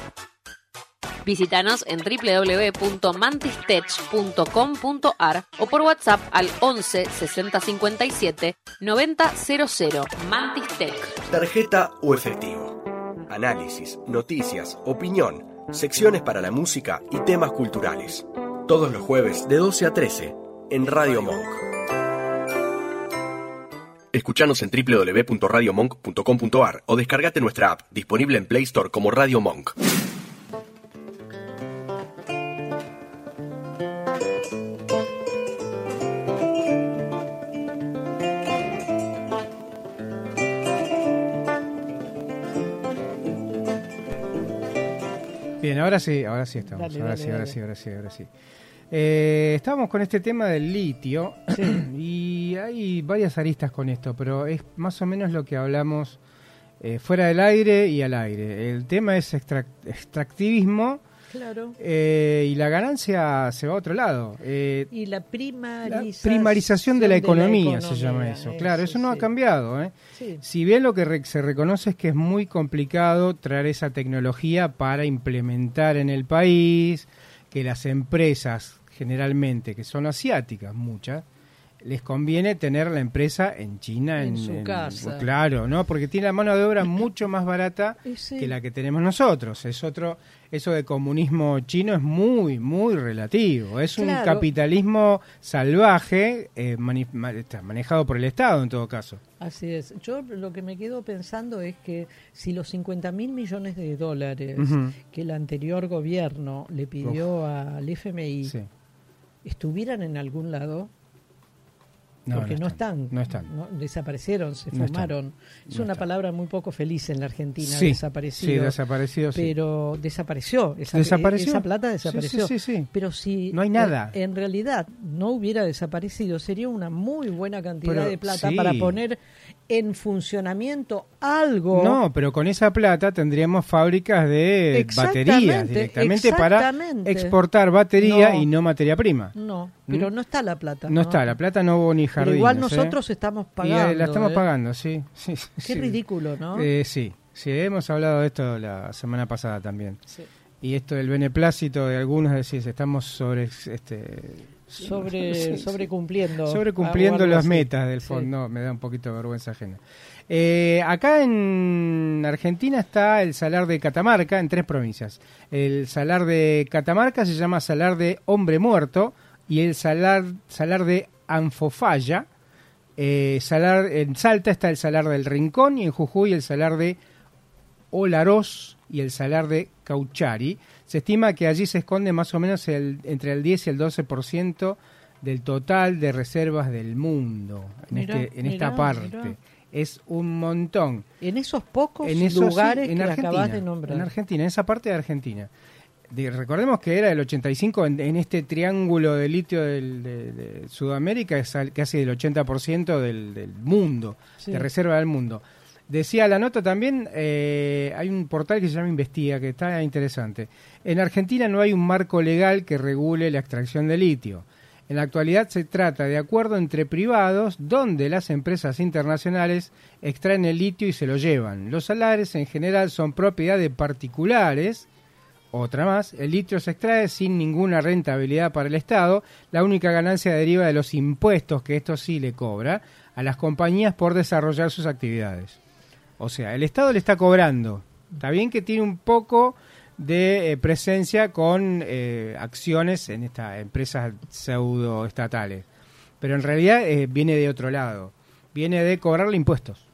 Visítanos en www.mantistech.com.ar o por WhatsApp al 11 60 57 90 00. Mantis Tech. Tarjeta o efectivo. Análisis, noticias, opinión, secciones para la música y temas culturales. Todos los jueves de 12 a 13 en Radio Monk. Escuchanos en www.radiomonk.com.ar o descargate nuestra app, disponible en Play Store como Radio Monk. Bien, ahora sí, ahora sí estamos. Dale, ahora, dale, sí, ahora sí, ahora sí, ahora sí, Eh, estamos con este tema del litio y hay varias aristas con esto, pero es más o menos lo que hablamos eh, fuera del aire y al aire. El tema es extrac- extractivismo Claro. eh, y la ganancia se va a otro lado. Eh, Y la la primarización, primarización de la economía, se llama eso. Claro, eso no ha cambiado. ¿eh? Sí. Si bien lo que re- se reconoce es que es muy complicado traer esa tecnología para implementar en el país, que las empresas generalmente, que son asiáticas, muchas, les conviene tener la empresa en China, En su casa. Claro, ¿no? Porque tiene la mano de obra mucho más barata sí. que la que tenemos nosotros. Es otro, eso de comunismo chino es muy, muy relativo. Es un capitalismo salvaje eh, mani- manejado por el Estado en todo caso. Así es. Yo lo que me quedo pensando es que si los 50 mil millones de dólares que el anterior gobierno le pidió al FMI Sí. estuvieran en algún lado, No, porque no no están, no están. desaparecieron, se No fumaron. es no una palabra muy poco feliz en la Argentina, Sí, desaparecido. sí, desaparecido, sí. Pero desapareció, esa, Desapareció. esa plata desapareció. sí, sí, sí. Pero si No hay nada. En, realidad no hubiera desaparecido, sería una muy buena cantidad Pero, de plata para poner en funcionamiento algo. No, pero con esa plata tendríamos fábricas de baterías directamente para exportar batería No. y no materia prima. No, pero ¿Mm? no está la plata. No, está, la plata no hubo ni Pero jardines. igual ¿eh? nosotros estamos Y, eh, pagando. la estamos ¿eh? pagando, sí. sí, Qué sí. ridículo, ¿no? Eh, sí, sí, hemos hablado de esto la semana pasada también. Sí. Y esto del beneplácito de algunos, decir, estamos sobre... Este, Sobre, Sí, sí. sobrecumpliendo. Sobrecumpliendo o algo las metas del fondo. No, me da un poquito de vergüenza ajena. Eh, acá en Argentina está el salar de Catamarca, en tres provincias. El salar de Catamarca se llama salar de Hombre Muerto y el salar, salar de Anfofalla. Eh, salar, en Salta está el salar del Rincón y en Jujuy el salar de Olarós y el salar de Cauchari. Se estima que allí se esconde más o menos el, entre el 10 y el 12% del total de reservas del mundo en, Mirá, este, en esta parte. mirá. Es un montón. En esos pocos En esos, lugares en que Argentina, acabas de nombrar. En Argentina, en esa parte de Argentina. De- recordemos que era el 85 en, en este triángulo de litio del- de, de Sudamérica, es al- casi el 80% del, del mundo, Sí. de reserva del mundo. Decía la nota también, eh, hay un portal que se llama Investiga, que está interesante. En Argentina no hay un marco legal que regule la extracción de litio. En la actualidad se trata de acuerdo entre privados donde las empresas internacionales extraen el litio y se lo llevan. Los salares en general son propiedad de particulares. Otra más, el litio se extrae sin ninguna rentabilidad para el Estado. La única ganancia deriva de los impuestos que esto sí le cobra a las compañías por desarrollar sus actividades. O sea, el Estado le está cobrando. Está bien que tiene un poco de eh, presencia con eh, acciones en estas empresas pseudo estatales. Pero en realidad eh, viene de otro lado. Viene de cobrarle impuestos.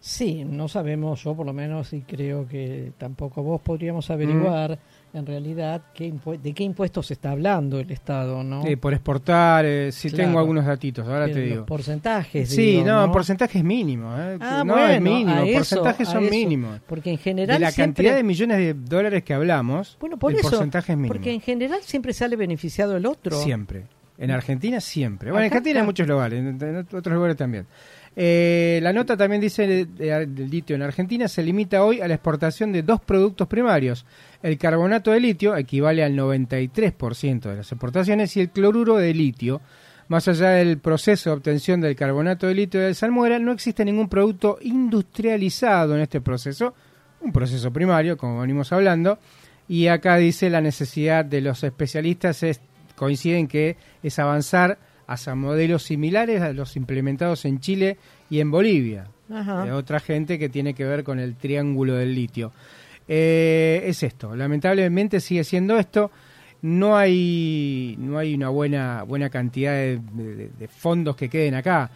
Sí, no sabemos, yo por lo menos, y creo que tampoco vos podríamos averiguar en realidad qué de qué impuestos está hablando el Estado, ¿no? Por exportar, eh, sí Claro. tengo algunos datitos, ahora Pero te los digo. porcentajes, Sí, digo, no, ¿no? porcentajes mínimos. eh. Ah, no, bueno, es mínimo, eso, porcentajes son eso. mínimos. Porque en general de la siempre- cantidad de millones de dólares que hablamos, Bueno, por el eso, porcentaje es mínimo. porque en general siempre sale beneficiado el otro. Siempre. En Argentina siempre. Bueno, en Acá Argentina en está. muchos lugares, en, en otros lugares también. Eh, la nota también dice de- de- del litio en Argentina se limita hoy a la exportación de dos productos primarios. El carbonato de litio equivale al 93% de las exportaciones y el cloruro de litio. Más allá del proceso de obtención del carbonato de litio del salmuera, no existe ningún producto industrializado en este proceso, un proceso primario, como venimos hablando, y acá dice la necesidad de los especialistas es, coinciden que es avanzar hacia modelos similares a los implementados en Chile y en Bolivia. Ajá. De otra gente que tiene que ver con el triángulo del litio. Eh, es esto, lamentablemente sigue siendo esto. No hay, no hay una buena, buena cantidad de, de- de fondos que queden acá.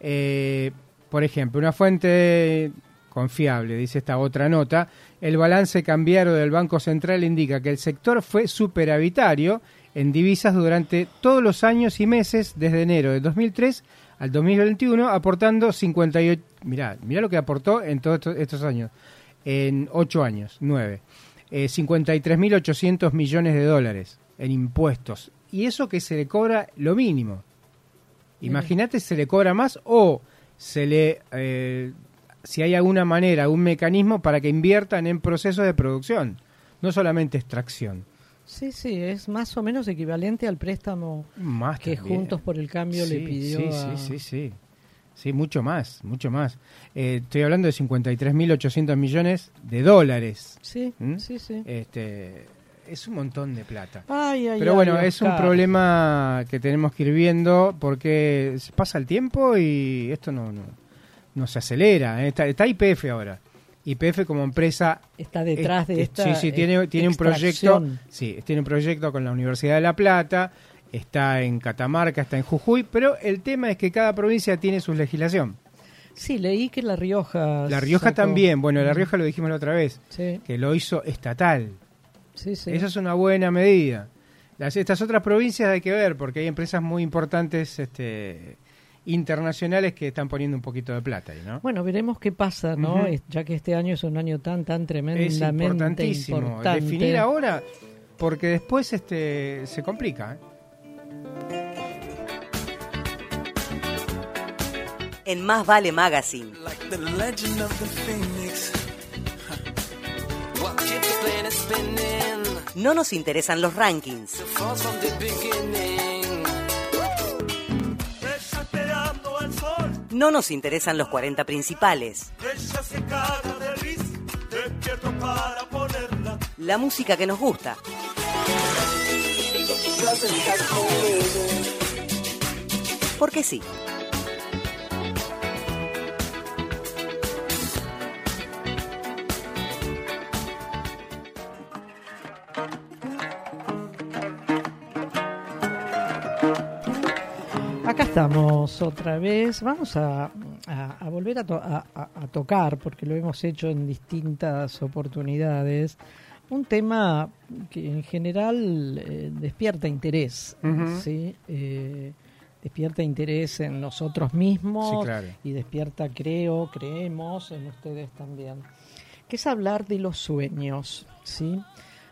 Eh, por ejemplo, una fuente confiable, dice esta otra nota, el balance cambiario del Banco Central indica que el sector fue superavitario en divisas durante todos los años y meses desde enero de 2003 al 2021, aportando 58... Mirá, mirá lo que aportó en todos estos, estos años, en 8 años, 9. Eh, 53.800 millones de dólares en impuestos. Y eso que se le cobra lo mínimo. Imagínate se le cobra más o se le... eh, si hay alguna manera, algún mecanismo para que inviertan en procesos de producción, no solamente extracción. Sí, sí, es más o menos equivalente al préstamo Más que también. Juntos por el Cambio le pidió sí, a... sí, sí, sí. Sí, mucho más, mucho más. Eh, estoy hablando de 53.800 millones de dólares. Sí, ¿Mm? sí, sí. Este, es un montón de plata. Ay, ay, Pero ay, bueno, es un problema que tenemos que ir viendo porque pasa el tiempo y esto no, no, no se acelera. ¿eh? Está, está IPF ahora. IPF como empresa Está detrás de esta Sí, sí, tiene, tiene un proyecto. Sí, tiene un proyecto con la Universidad de La Plata. Está en Catamarca, está en Jujuy, pero el tema es que cada provincia tiene su legislación. Sí, leí que La Rioja. La Rioja sacó- también, bueno, La Rioja lo dijimos la otra vez, Sí, que lo hizo estatal. sí, sí. Esa es una buena medida. Las, estas otras provincias hay que ver, porque hay empresas muy importantes este, internacionales que están poniendo un poquito de plata ahí, ¿no? Bueno, veremos qué pasa, ¿no? Es- Ya que este año es un año tan, tan es tremendamente importantísimo importante. definir ahora, porque después este, se complica. ¿eh? En Más Vale Magazine. No nos interesan los rankings. No nos interesan los 40 principales. La música que nos gusta. Porque sí. Estamos otra vez. Vamos a, a- a volver a, to- a- a- a tocar, porque lo hemos hecho en distintas oportunidades, un tema que en general eh, despierta interés. ¿sí? Eh, despierta interés en nosotros mismos Sí, claro. y despierta, creo, creemos en ustedes también. Que es hablar de los sueños. ¿sí?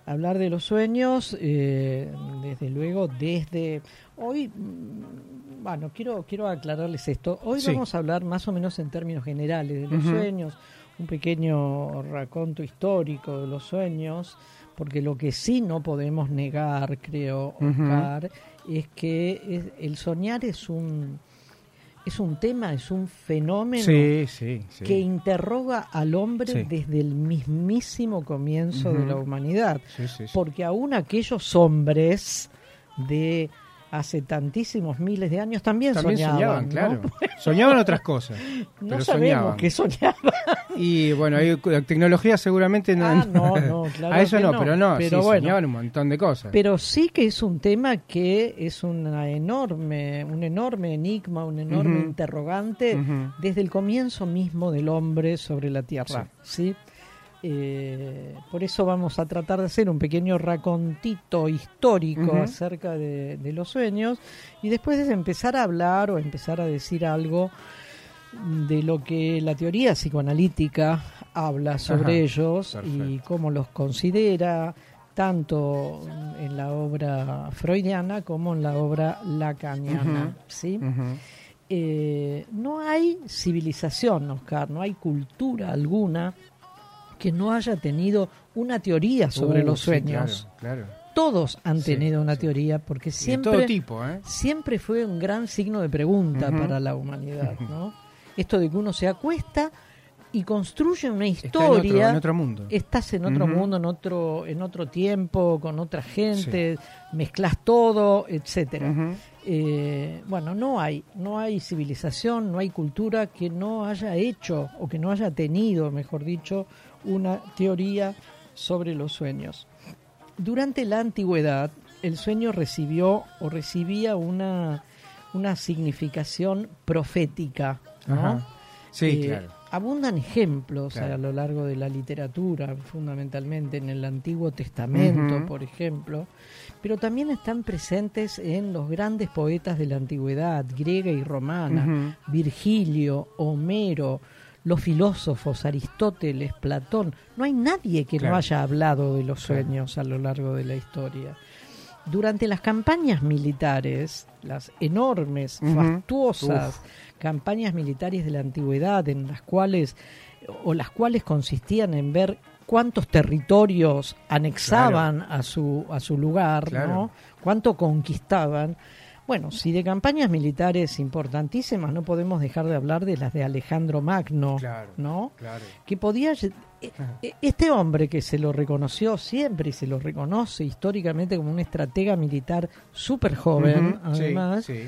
Hablar de los sueños, eh, desde luego, desde hoy, mm, bueno, quiero, quiero aclararles esto. Hoy Sí. vamos a hablar más o menos en términos generales de los sueños, un pequeño raconto histórico de los sueños, porque lo que sí no podemos negar, creo. Oscar, es que es- el soñar es un es un tema, es un fenómeno Sí, sí, sí. que interroga al hombre desde el mismísimo comienzo de la humanidad. Porque aún aquellos hombres de hace tantísimos miles de años también, También soñaban, ¿no? claro. Soñaban otras cosas. No pero sabemos soñaban. que soñaban. Y bueno, hay, la tecnología seguramente no. Ah, no, no, claro a eso no, no. pero no, Pero sí, bueno. soñaban un montón de cosas. Pero sí que es un tema que es una enorme, un enorme enigma, un enorme interrogante desde el comienzo mismo del hombre sobre la Tierra. ¿sí? Eh, por eso vamos a tratar de hacer un pequeño racontito histórico acerca de, de los sueños y después de empezar a hablar o empezar a decir algo de lo que la teoría psicoanalítica habla sobre Ajá, ellos y cómo los considera tanto en la obra freudiana como en la obra lacaniana. ¿sí? Eh, no hay civilización, Oscar, no hay cultura alguna que no haya tenido una teoría sobre Uh, los sí, sueños. claro, claro. Todos han Sí, tenido una sí. teoría porque siempre todo tipo, ¿eh? siempre fue un gran signo de pregunta para la humanidad, ¿no? Esto de que uno se acuesta y construye una Está en otro, historia. en otro mundo. Estás en otro mundo, en otro, en otro tiempo, con otra gente, mezclas todo, etcétera. Eh, bueno, no hay, no hay civilización, no hay cultura que no haya hecho o que no haya tenido, mejor dicho, una teoría sobre los sueños. Durante la antigüedad, el sueño recibió o recibía una, una significación profética, ¿no? Sí, Eh, claro. Abundan ejemplos Claro. a lo largo de la literatura, fundamentalmente en el Antiguo Testamento, por ejemplo, pero también están presentes en los grandes poetas de la antigüedad, griega y romana, Virgilio, Homero, los filósofos, Aristóteles, Platón. No hay nadie que Claro. no haya hablado de los Claro. sueños a lo largo de la historia. Durante las campañas militares, las enormes, Ujú. fastuosas campañas militares de la antigüedad, en las cuales, o las cuales consistían en ver cuántos territorios anexaban a su a su lugar. ¿no? Cuánto conquistaban. Bueno, si de campañas militares importantísimas no podemos dejar de hablar de las de Alejandro Magno, Claro, ¿no? claro. Que podía lle- E- Este hombre que se lo reconoció siempre y se lo reconoce históricamente como un estratega militar súper joven, además, sí.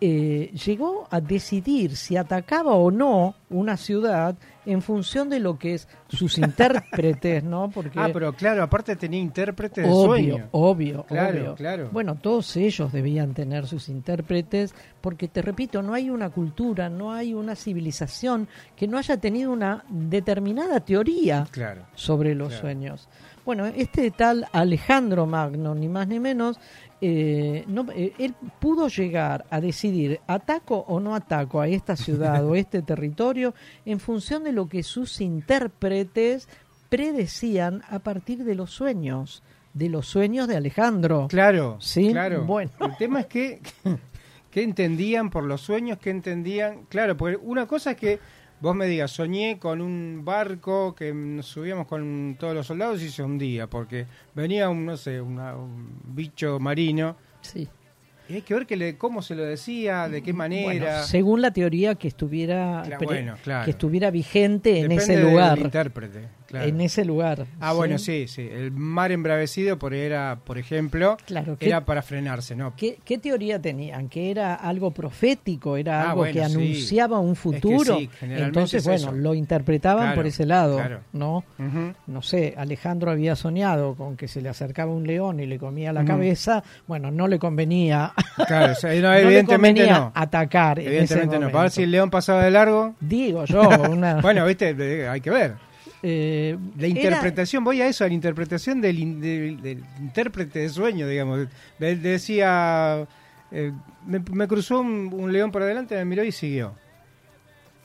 eh, llegó a decidir si atacaba o no una ciudad en función de lo que es sus intérpretes, ¿no? Porque Ah, pero claro, aparte tenía intérprete de obvio, sueño. obvio, Claro, obvio. claro. Bueno, todos ellos debían tener sus intérpretes, porque te repito, no hay una cultura, no hay una civilización que no haya tenido una determinada teoría Claro. sobre los Claro. sueños. Bueno, este tal Alejandro Magno, ni más ni menos, eh, no, eh, él pudo llegar a decidir ataco o no ataco a esta ciudad o este territorio en función de lo que sus intérpretes predecían a partir de los sueños, de los sueños de Alejandro. Claro, Sí, claro. bueno. El tema es que, ¿qué entendían por los sueños? ¿Qué entendían? Claro, porque una cosa es que vos me digas, soñé con un barco que nos subíamos con todos los soldados y se hundía, porque venía un, no sé, una- un bicho marino. Sí. Y hay que ver que le, cómo se lo decía, de qué manera. Bueno, según la teoría que estuviera bueno, claro. que estuviera vigente en Depende ese del lugar. intérprete, claro. En ese lugar. Ah, bueno, sí, sí. El mar embravecido por era, por ejemplo, Claro, ¿qué- era para frenarse, ¿no? ¿Qué, qué teoría tenían? ¿Que era algo profético? ¿Era Ah, algo bueno, que sí. anunciaba un Es que futuro? sí, Entonces, es bueno, eso. lo interpretaban Claro, por ese lado. ¿no? No sé, Alejandro había soñado con que se le acercaba un león y le comía la cabeza. Bueno, no le convenía. Claro, o sea, no, no le evidentemente convenía no. atacar. en ese Evidentemente no. Para ver si el león pasaba de largo. Digo yo, una- bueno, viste, hay que ver. Eh, La era- interpretación, voy a eso, a la interpretación del, in- del, del intérprete de sueño, digamos. De- decía, eh, me, me cruzó un, un león por adelante, me miró y siguió.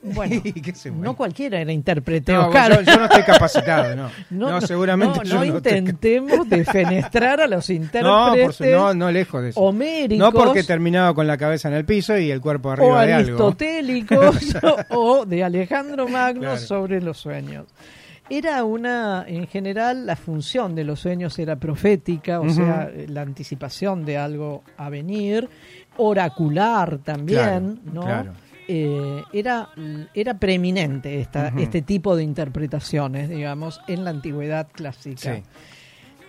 Bueno, ¿Qué sé, bueno. no cualquiera era intérprete, No, Oscar. yo, yo no estoy capacitado, no. No, seguramente no, no intentemos defenestrar a los intérpretes no, no lejos de eso. homéricos No porque terminaba con la cabeza en el piso y el cuerpo arriba o de algo. aristotélicos o de Alejandro Magno Claro. sobre los sueños. Era una, en general, la función de los sueños era profética, o sea, la anticipación de algo a venir, oracular también, Claro, ¿no? claro. Eh, era, era preeminente esta, este tipo de interpretaciones, digamos, en la antigüedad clásica. Sí.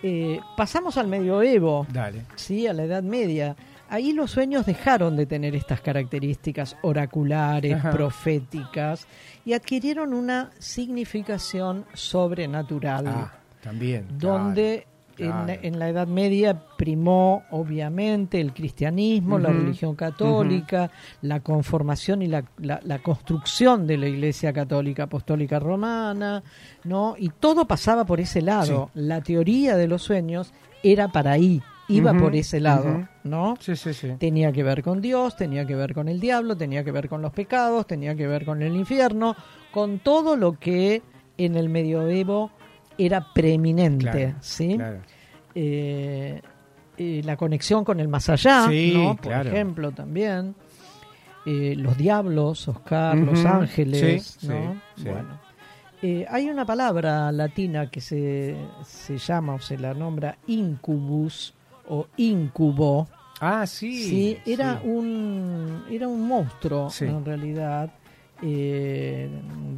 Eh, pasamos al medioevo, Dale. sí, a la Edad Media. Ahí los sueños dejaron de tener estas características oraculares, Ajá. proféticas, y adquirieron una significación sobrenatural, Ah, también. donde claro. En, en la Edad Media primó, obviamente, el cristianismo, la religión católica, la conformación y la, la- la construcción de la Iglesia Católica Apostólica Romana, ¿no? Y todo pasaba por ese lado. La teoría de los sueños era para ahí, iba por ese lado. ¿no? Sí, sí, sí. Tenía que ver con Dios, tenía que ver con el diablo, tenía que ver con los pecados, tenía que ver con el infierno, con todo lo que en el medioevo era preeminente, Claro, ¿sí? claro. Eh, eh, la conexión con el más allá, Sí, ¿no? Por claro. ejemplo, también. Eh, los diablos, Oscar, los Ujú, ángeles, sí, ¿no? sí, sí. Bueno. Eh, hay una palabra latina que se, se llama o se la nombra incubus o incubo. Ah, sí. Sí, era sí. un era un monstruo Sí. en realidad eh,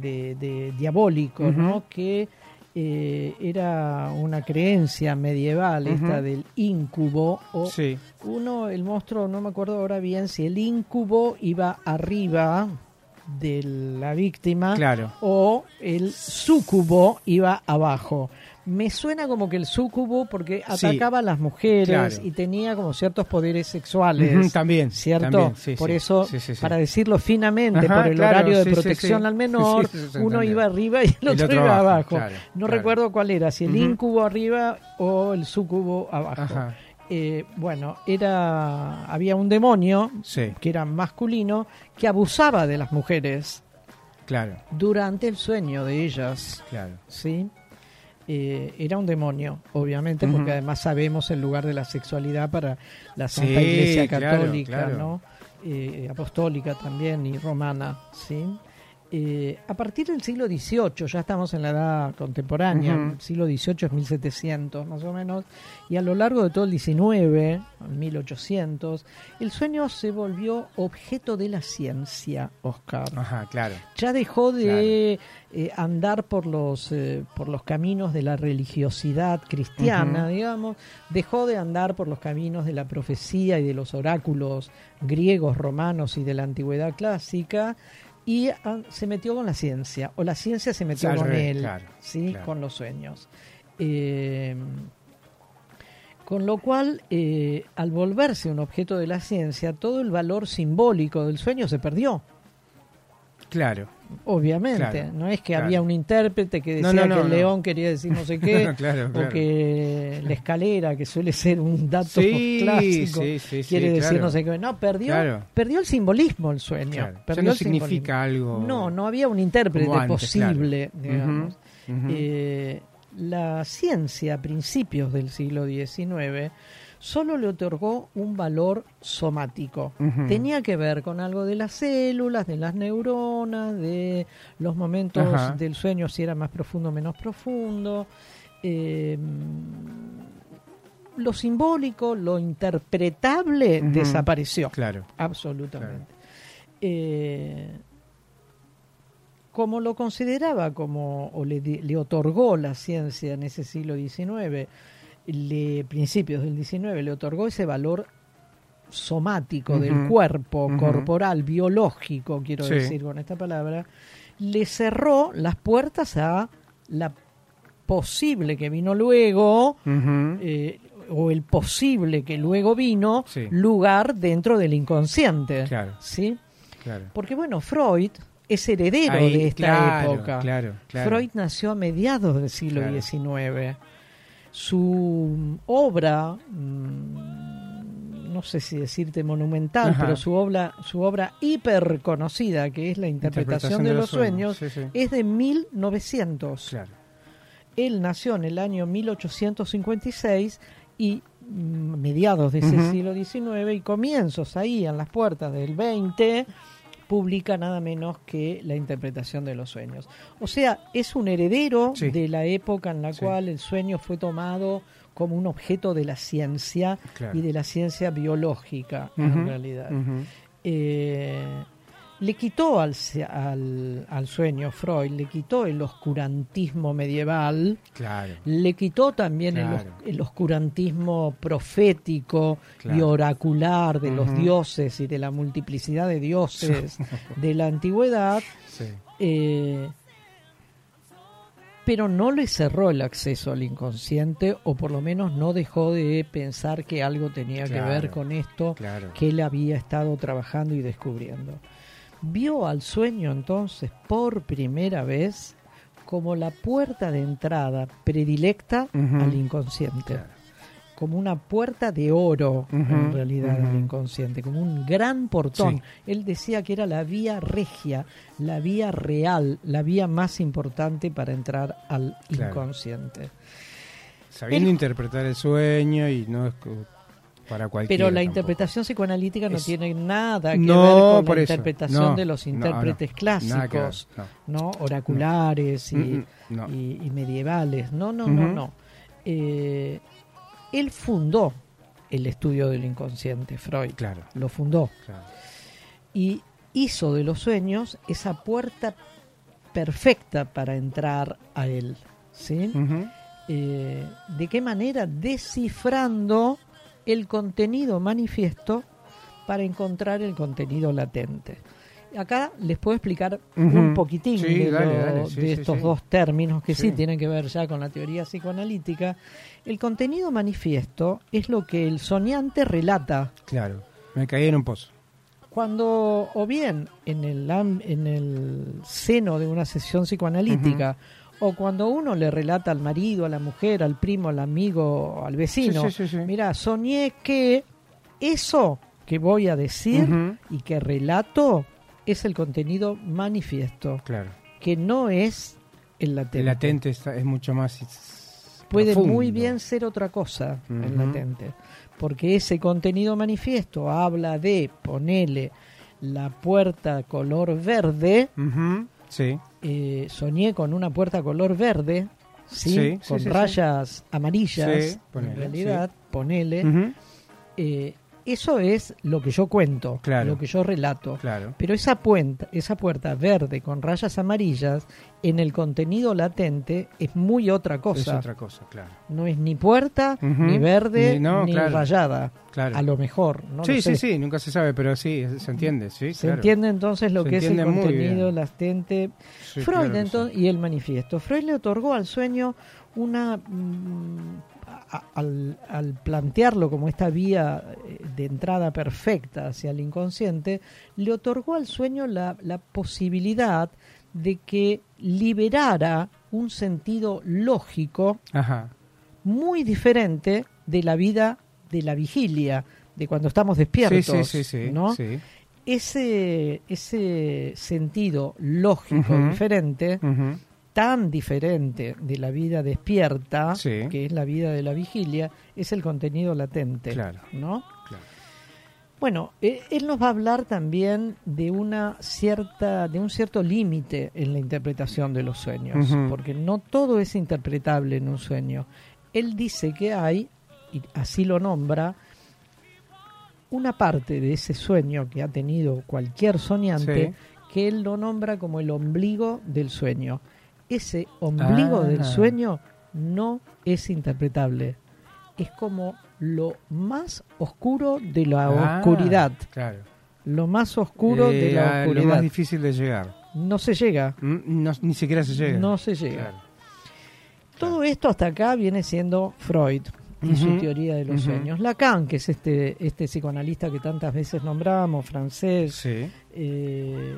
de, de diabólico, ¿no? Que eh, era una creencia medieval esta del incubo o Sí. uno el monstruo no me acuerdo ahora bien si el incubo iba arriba de la víctima Claro. o el sucubo iba abajo. Me suena como que el sucubo porque Sí. atacaba a las mujeres Claro. y tenía como ciertos poderes sexuales. También, ¿Cierto? también, sí, por sí. eso, para decirlo finamente, Ajá, por el claro, horario de protección al menor, uno iba arriba y el otro, otro iba abajo, claro, no recuerdo cuál era, si el incubo arriba o el sucubo abajo. Ajá. Eh, bueno, era había un demonio que era masculino que abusaba de las mujeres claro, durante el sueño de ellas, claro. ¿sí? Eh, era un demonio, obviamente, porque además sabemos el lugar de la sexualidad para la Santa Sí, Iglesia claro, Católica, claro. ¿no? Eh, apostólica también y romana, ¿sí? Eh, a partir del siglo XVIII, ya estamos en la edad contemporánea, el siglo XVIII es 1700 más o menos, y a lo largo de todo el XIX, 1800, el sueño se volvió objeto de la ciencia, Oscar. Ajá, claro. Ya dejó de eh, andar por los, eh, por los caminos de la religiosidad cristiana, digamos, dejó de andar por los caminos de la profecía y de los oráculos griegos, romanos y de la antigüedad clásica y ah, se metió con la ciencia, o la ciencia se metió con revés, él, claro, ¿sí? claro. con los sueños. Eh, con lo cual, eh, al volverse un objeto de la ciencia, todo el valor simbólico del sueño se perdió. Claro. Obviamente, Claro, no es que claro. había un intérprete que No, decía no, no, que el no. león quería decir no sé qué, Claro, o que la escalera, que suele ser un dato Sí, clásico, sí, sí, sí, quiere decir no sé qué. No, perdió, perdió el simbolismo el sueño. Perdió no el simbolismo. significa algo No, no había un intérprete antes, posible, digamos. Eh, la ciencia a principios del siglo XIX solo le otorgó un valor somático. Tenía que ver con algo de las células, de las neuronas, de los momentos Ajá. del sueño, si era más profundo o menos profundo. Eh, lo simbólico, lo interpretable desapareció. Claro. Absolutamente. Eh, como lo consideraba como o le, le otorgó la ciencia en ese siglo XIX, le, principios del XIX, le otorgó ese valor somático del cuerpo, corporal, biológico, quiero Sí. decir con esta palabra, le cerró las puertas a la posible que vino luego, eh, o el posible que luego vino, Sí. lugar dentro del inconsciente. Claro. ¿sí? Claro. Porque bueno, Freud es heredero Ahí, de esta claro, época. Freud nació a mediados del siglo. XIX. Su obra, mm, no sé si decirte monumental, Ajá. pero su obra, su obra hiper conocida, que es la interpretación, de, los sueños, Sí, sí. es de 1900. Claro. Él nació en el año 1856 y mm, mediados de ese siglo XIX y comienzos ahí en las puertas del 20 publica nada menos que la interpretación de los sueños. O sea, es un heredero Sí. de la época en la Sí. cual el sueño fue tomado como un objeto de la ciencia Claro. y de la ciencia biológica en realidad. Eh, le quitó al, al, al sueño Freud, le quitó el oscurantismo medieval, Claro. le quitó también el os- Claro. el, oscurantismo profético y oracular de los dioses y de la multiplicidad de dioses de la antigüedad, Sí. eh, pero no le cerró el acceso al inconsciente o por lo menos no dejó de pensar que algo tenía que ver con esto claro. que él había estado trabajando y descubriendo. Vio al sueño entonces por primera vez como la puerta de entrada predilecta al inconsciente. Como una puerta de oro, en realidad, al inconsciente, como un gran portón. Sí. Él decía que era la vía regia, la vía real, la vía más importante para entrar al Claro. inconsciente. Sabiendo Él- interpretar el sueño y no para. Pero la tampoco. interpretación psicoanalítica no Es- tiene nada que No, ver con por la eso. interpretación No, de los no, no. intérpretes ver, clásicos, no. oraculares y, Mm, mm, y- y medievales. No, no, no, no. Eh, él fundó el estudio del inconsciente, Freud. Claro. Lo fundó. Claro. Y hizo de los sueños esa puerta perfecta para entrar a él. ¿sí? Eh, ¿De qué manera? Descifrando el contenido manifiesto para encontrar el contenido latente. Acá les puedo explicar un poquitín Sí, de, dale, lo- dale, sí, de sí, estos dos términos que sí. Sí. tienen que ver ya con la teoría psicoanalítica. El contenido manifiesto es lo que el soñante relata Claro. Me caí en un pozo. cuando o bien en el en el seno de una sesión psicoanalítica o cuando uno le relata al marido, a la mujer, al primo, al amigo, al vecino, Sí, sí, mira, soñé que eso que voy a decir y que relato es el contenido manifiesto, Claro. que no es el latente. El latente está- es mucho más. Puede profundo. muy bien ser otra cosa el latente, porque ese contenido manifiesto habla de, ponele, la puerta color verde. Sí. eh, soñé con una puerta color verde, ¿sí? Con sí, rayas amarillas, en realidad, ponele. Eh, eso es lo que yo cuento, Claro. lo que yo relato. Claro. Pero esa puerta, esa puerta verde con rayas amarillas, en el contenido latente, es muy otra cosa. Es otra cosa, claro. No es ni puerta, ni verde, Ni- no, ni claro. rayada. Claro. A lo mejor. No sí, lo sé. sí, sí, nunca se sabe, pero sí, se entiende, sí, Se entiende entonces lo Se que es el contenido latente. Sí, Freud entonces, y el manifiesto. Freud le otorgó al sueño una... mm, a- al, al plantearlo como esta vía eh, de entrada perfecta hacia el inconsciente, le otorgó al sueño la, la posibilidad de que liberara un sentido lógico Ajá. muy diferente de la vida de la vigilia, de cuando estamos despiertos. Sí, sí, sí, ¿no? Ese, ese sentido lógico diferente. Tan diferente de la vida despierta, Sí. que es la vida de la vigilia, es el contenido latente. Claro. ¿no? Claro. Bueno, eh, él nos va a hablar también de una cierta, de un cierto límite en la interpretación de los sueños, porque no todo es interpretable en un sueño. Él dice que hay, y así lo nombra, una parte de ese sueño que ha tenido cualquier soñante, Sí. que él lo nombra como el ombligo del sueño. Ese ombligo Ah. del sueño no es interpretable. Es como lo más oscuro de la Ah, oscuridad. Claro. Lo más oscuro de Eh, la a oscuridad. Lo más difícil de llegar. No se llega. Mm, no- ni siquiera se llega. No se llega. Claro. Todo esto hasta acá viene siendo Freud y su teoría de los sueños. Lacan, que es este, este psicoanalista que tantas veces nombramos, francés, Sí. eh,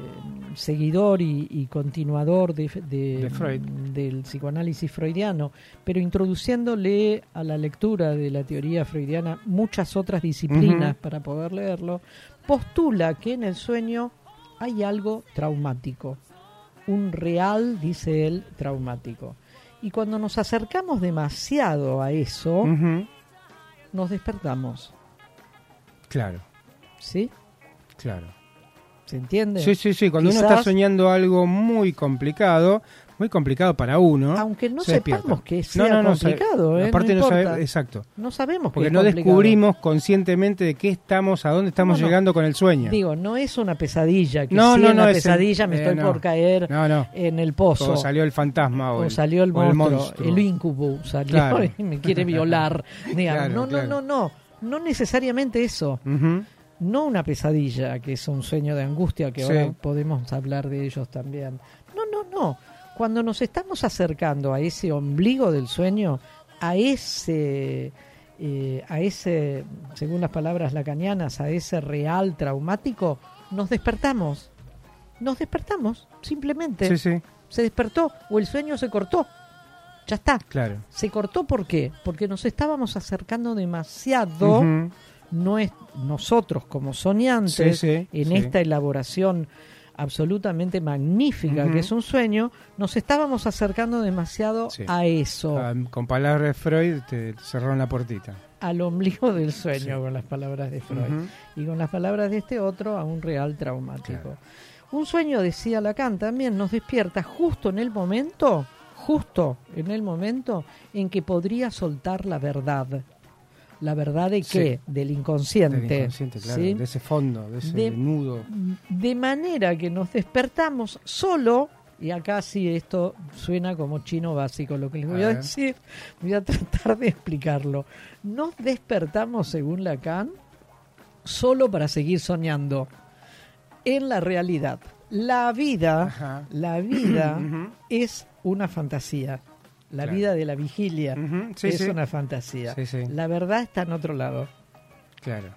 seguidor y, y continuador de, de- De Freud. del psicoanálisis freudiano, pero introduciéndole a la lectura de la teoría freudiana muchas otras disciplinas para poder leerlo, postula que en el sueño hay algo traumático, un real, dice él, traumático. Y cuando nos acercamos demasiado a eso, nos despertamos. Claro, ¿Sí? claro. ¿Se entiende? Sí, sí, sí. Cuando uno está soñando algo muy complicado, muy complicado para uno. Aunque no se sepamos que sea complicado, sabe- ¿eh? Aparte No no, sabe- exacto. No sabemos Porque que no complicado. descubrimos conscientemente de qué estamos, a dónde estamos No, no. llegando con el sueño. Digo, no es una pesadilla, que No, si no, no, el- pesadilla me eh, estoy no. por caer No, no. en el pozo. O salió el fantasma o, o el- salió el o monstruo, el, monstruo. incubo salió Claro. y me quiere violar. Claro, no, claro. no, no, no, no necesariamente eso. No una pesadilla, que es un sueño de angustia, que Sí. ahora podemos hablar de ellos también. No, no, no. Cuando nos estamos acercando a ese ombligo del sueño, a ese, eh, a ese, según las palabras lacanianas, a ese real traumático, nos despertamos. Nos despertamos, simplemente. Sí, sí, Se despertó o el sueño se cortó. Ya está. claro. ¿Se cortó por qué? Porque nos estábamos acercando demasiado no es nosotros como soñantes Sí, en esta elaboración absolutamente magnífica que es un sueño, nos estábamos acercando demasiado Sí. a eso, Ah, con palabras de Freud te cerraron la puertita. al ombligo del sueño con las palabras de Freud y con las palabras de este otro a un real traumático. Un sueño, decía Lacan, también nos despierta justo en el momento, justo en el momento en que podría soltar la verdad. ¿La verdad de Sí. qué? Del inconsciente. Del inconsciente, claro, ¿sí? de ese fondo, de ese De- nudo. De manera que nos despertamos solo, y acá sí esto suena como chino básico lo que les voy A decir, voy a tratar de explicarlo. Nos despertamos, según Lacan, solo para seguir soñando en la realidad. La vida, Ajá. la vida es una fantasía. La Claro. vida de la vigilia sí, es sí. una fantasía. Sí, sí. La verdad está en otro lado. Claro.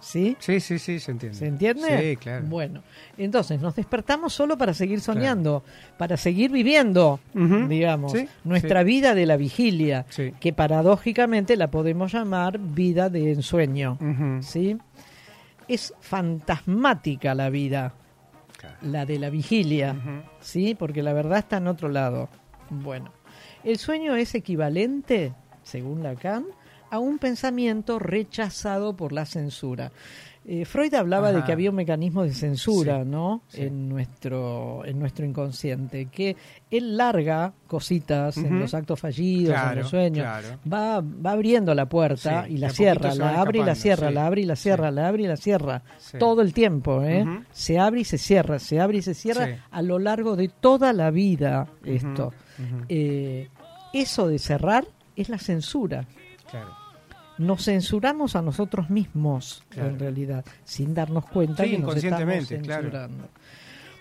¿Sí? Sí, sí, sí, se entiende. ¿Se entiende? Sí, claro. Bueno, entonces nos despertamos solo para seguir soñando, para seguir viviendo, digamos, sí, nuestra sí. vida de la vigilia, Sí. que paradójicamente la podemos llamar vida de ensueño. ¿sí? Es fantasmática la vida, Claro. la de la vigilia. ¿sí? Porque la verdad está en otro lado. Bueno, el sueño es equivalente, según Lacan, a un pensamiento rechazado por la censura. Eh, Freud hablaba de que había un mecanismo de censura, Sí, ¿no? sí. En nuestro en nuestro inconsciente, que él larga cositas en los actos fallidos, en los sueños, claro. va va abriendo la puerta Sí, y la cierra, la abre y la cierra, la abre y la cierra, la abre y la cierra, todo el tiempo, ¿eh? Se abre y se cierra, se abre y se cierra a lo largo de toda la vida esto. Eh, eso de cerrar es la censura Claro. nos censuramos a nosotros mismos, Claro. en realidad, sin darnos cuenta Sí, que nos estamos inconscientemente, claro. censurando.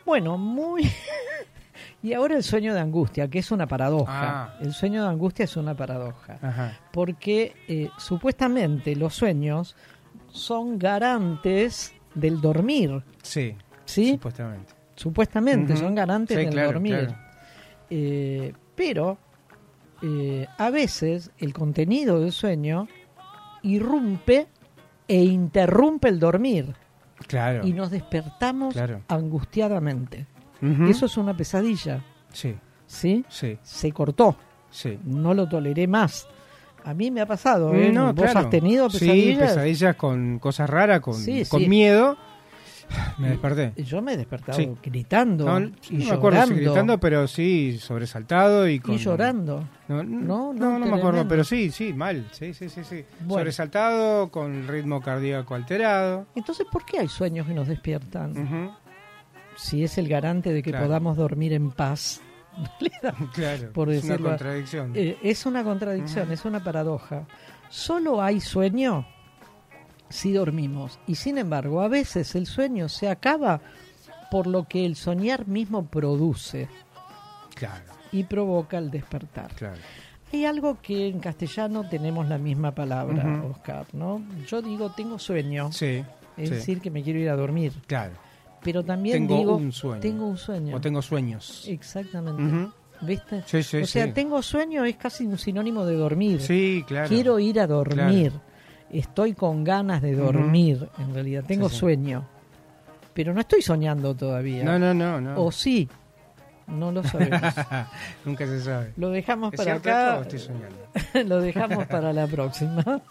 Bueno, muy... y ahora el sueño de angustia, que es una paradoja. Ah. El sueño de angustia es una paradoja. Ajá. Porque eh, supuestamente los sueños son garantes del dormir. Sí, ¿Sí? supuestamente. Supuestamente son garantes Sí, del dormir. claro. Eh, pero eh, a veces el contenido del sueño irrumpe e interrumpe el dormir Claro. y nos despertamos Claro. angustiadamente. Eso es una pesadilla, Sí, ¿sí? sí, Se cortó, sí. no lo toleré más. A mí me ha pasado, ¿eh? No, ¿Vos claro. has tenido Sí, pesadillas? pesadillas con cosas raras, con, Sí, con sí. miedo. Me desperté. Yo me he despertado Sí. gritando No, y no me acuerdo si gritando, pero sí sobresaltado y con... Y llorando. No, No, no, no, me acuerdo, pero sí, sí, mal. Sí, sí, sí, sí. Bueno. Sobresaltado, con ritmo cardíaco alterado. Entonces, ¿por qué hay sueños que nos despiertan? Si es el garante de que Claro. podamos dormir en paz. Claro, por es una contradicción. Eh, es una contradicción, es una paradoja. Solo hay sueño si dormimos. Y sin embargo, a veces el sueño se acaba por lo que el soñar mismo produce Claro, y provoca el despertar. claro. Hay algo que en castellano tenemos la misma palabra. Oscar, ¿no? Yo digo tengo sueño, Sí, es sí. decir, que me quiero ir a dormir. claro. Pero también Tengo digo un sueño. tengo un sueño. O tengo sueños. Exactamente. ¿Viste? Sí, sí, o sea, tengo sueño es casi un sinónimo de dormir. Sí, claro. Quiero ir a dormir. Estoy con ganas de dormir, en realidad. Tengo Sí, sí. sueño. Pero no estoy soñando todavía. No, no, no, no. O sí. No lo sabemos. Nunca se sabe. Lo dejamos ¿Es para acá. estoy soñando? lo dejamos para la próxima.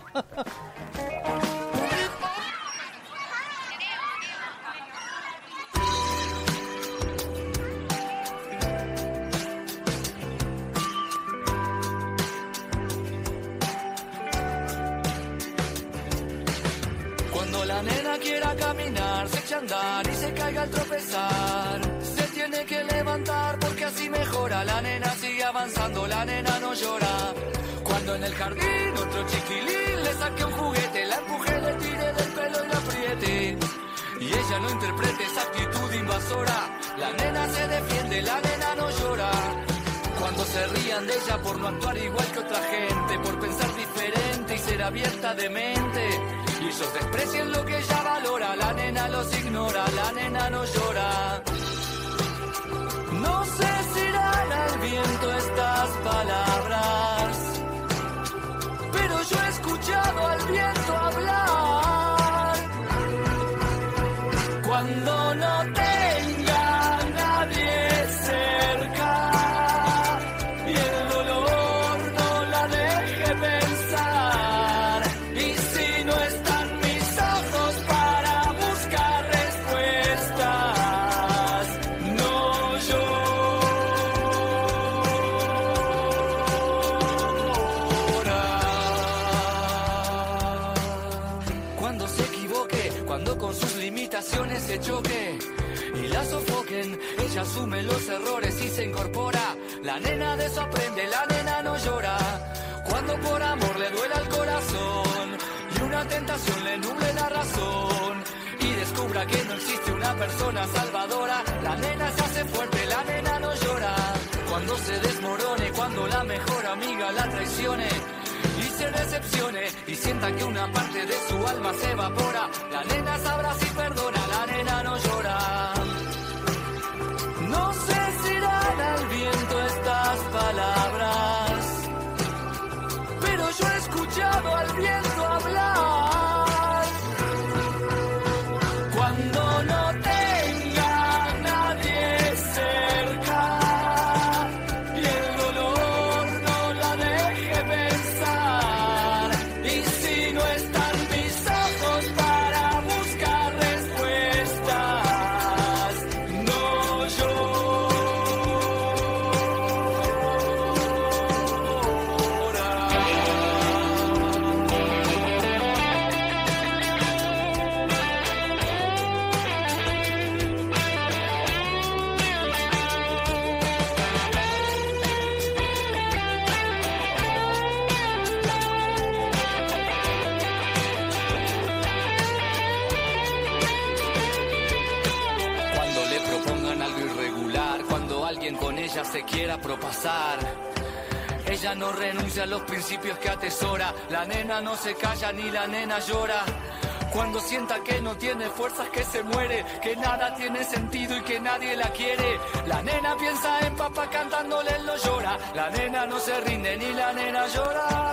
la nena quiera caminar, se echa a andar y se caiga al tropezar. Se tiene que levantar porque así mejora. La nena sigue avanzando, la nena no llora. Cuando en el jardín otro chiquilín le saque un juguete, la empuje, le tire del pelo y la apriete. Y ella no interprete esa actitud invasora. La nena se defiende, la nena no llora. Cuando se rían de ella por no actuar igual que otra gente, por pensar diferente y ser abierta de mente. Ellos desprecian lo que ella valora, la nena los ignora, la nena no llora. No sé si irán al viento estas palabras, pero yo he escuchado al viento La nena de eso aprende, la nena no llora. Cuando por amor le duela el corazón y una tentación le nuble la razón y descubra que no existe una persona salvadora, la nena se hace fuerte, la nena no llora. Cuando se desmorone, cuando la mejor amiga la traicione y se decepcione y sienta que una parte de su alma se evapora, la nena sabrá si perdona, la nena no llora. Palabras, pero yo he escuchado al viento hablar. Se calla ni la nena llora. Cuando sienta que no tiene fuerzas, que se muere, que nada tiene sentido y que nadie la quiere. La nena piensa en papá cantándole, él no llora. La nena no se rinde ni la nena llora.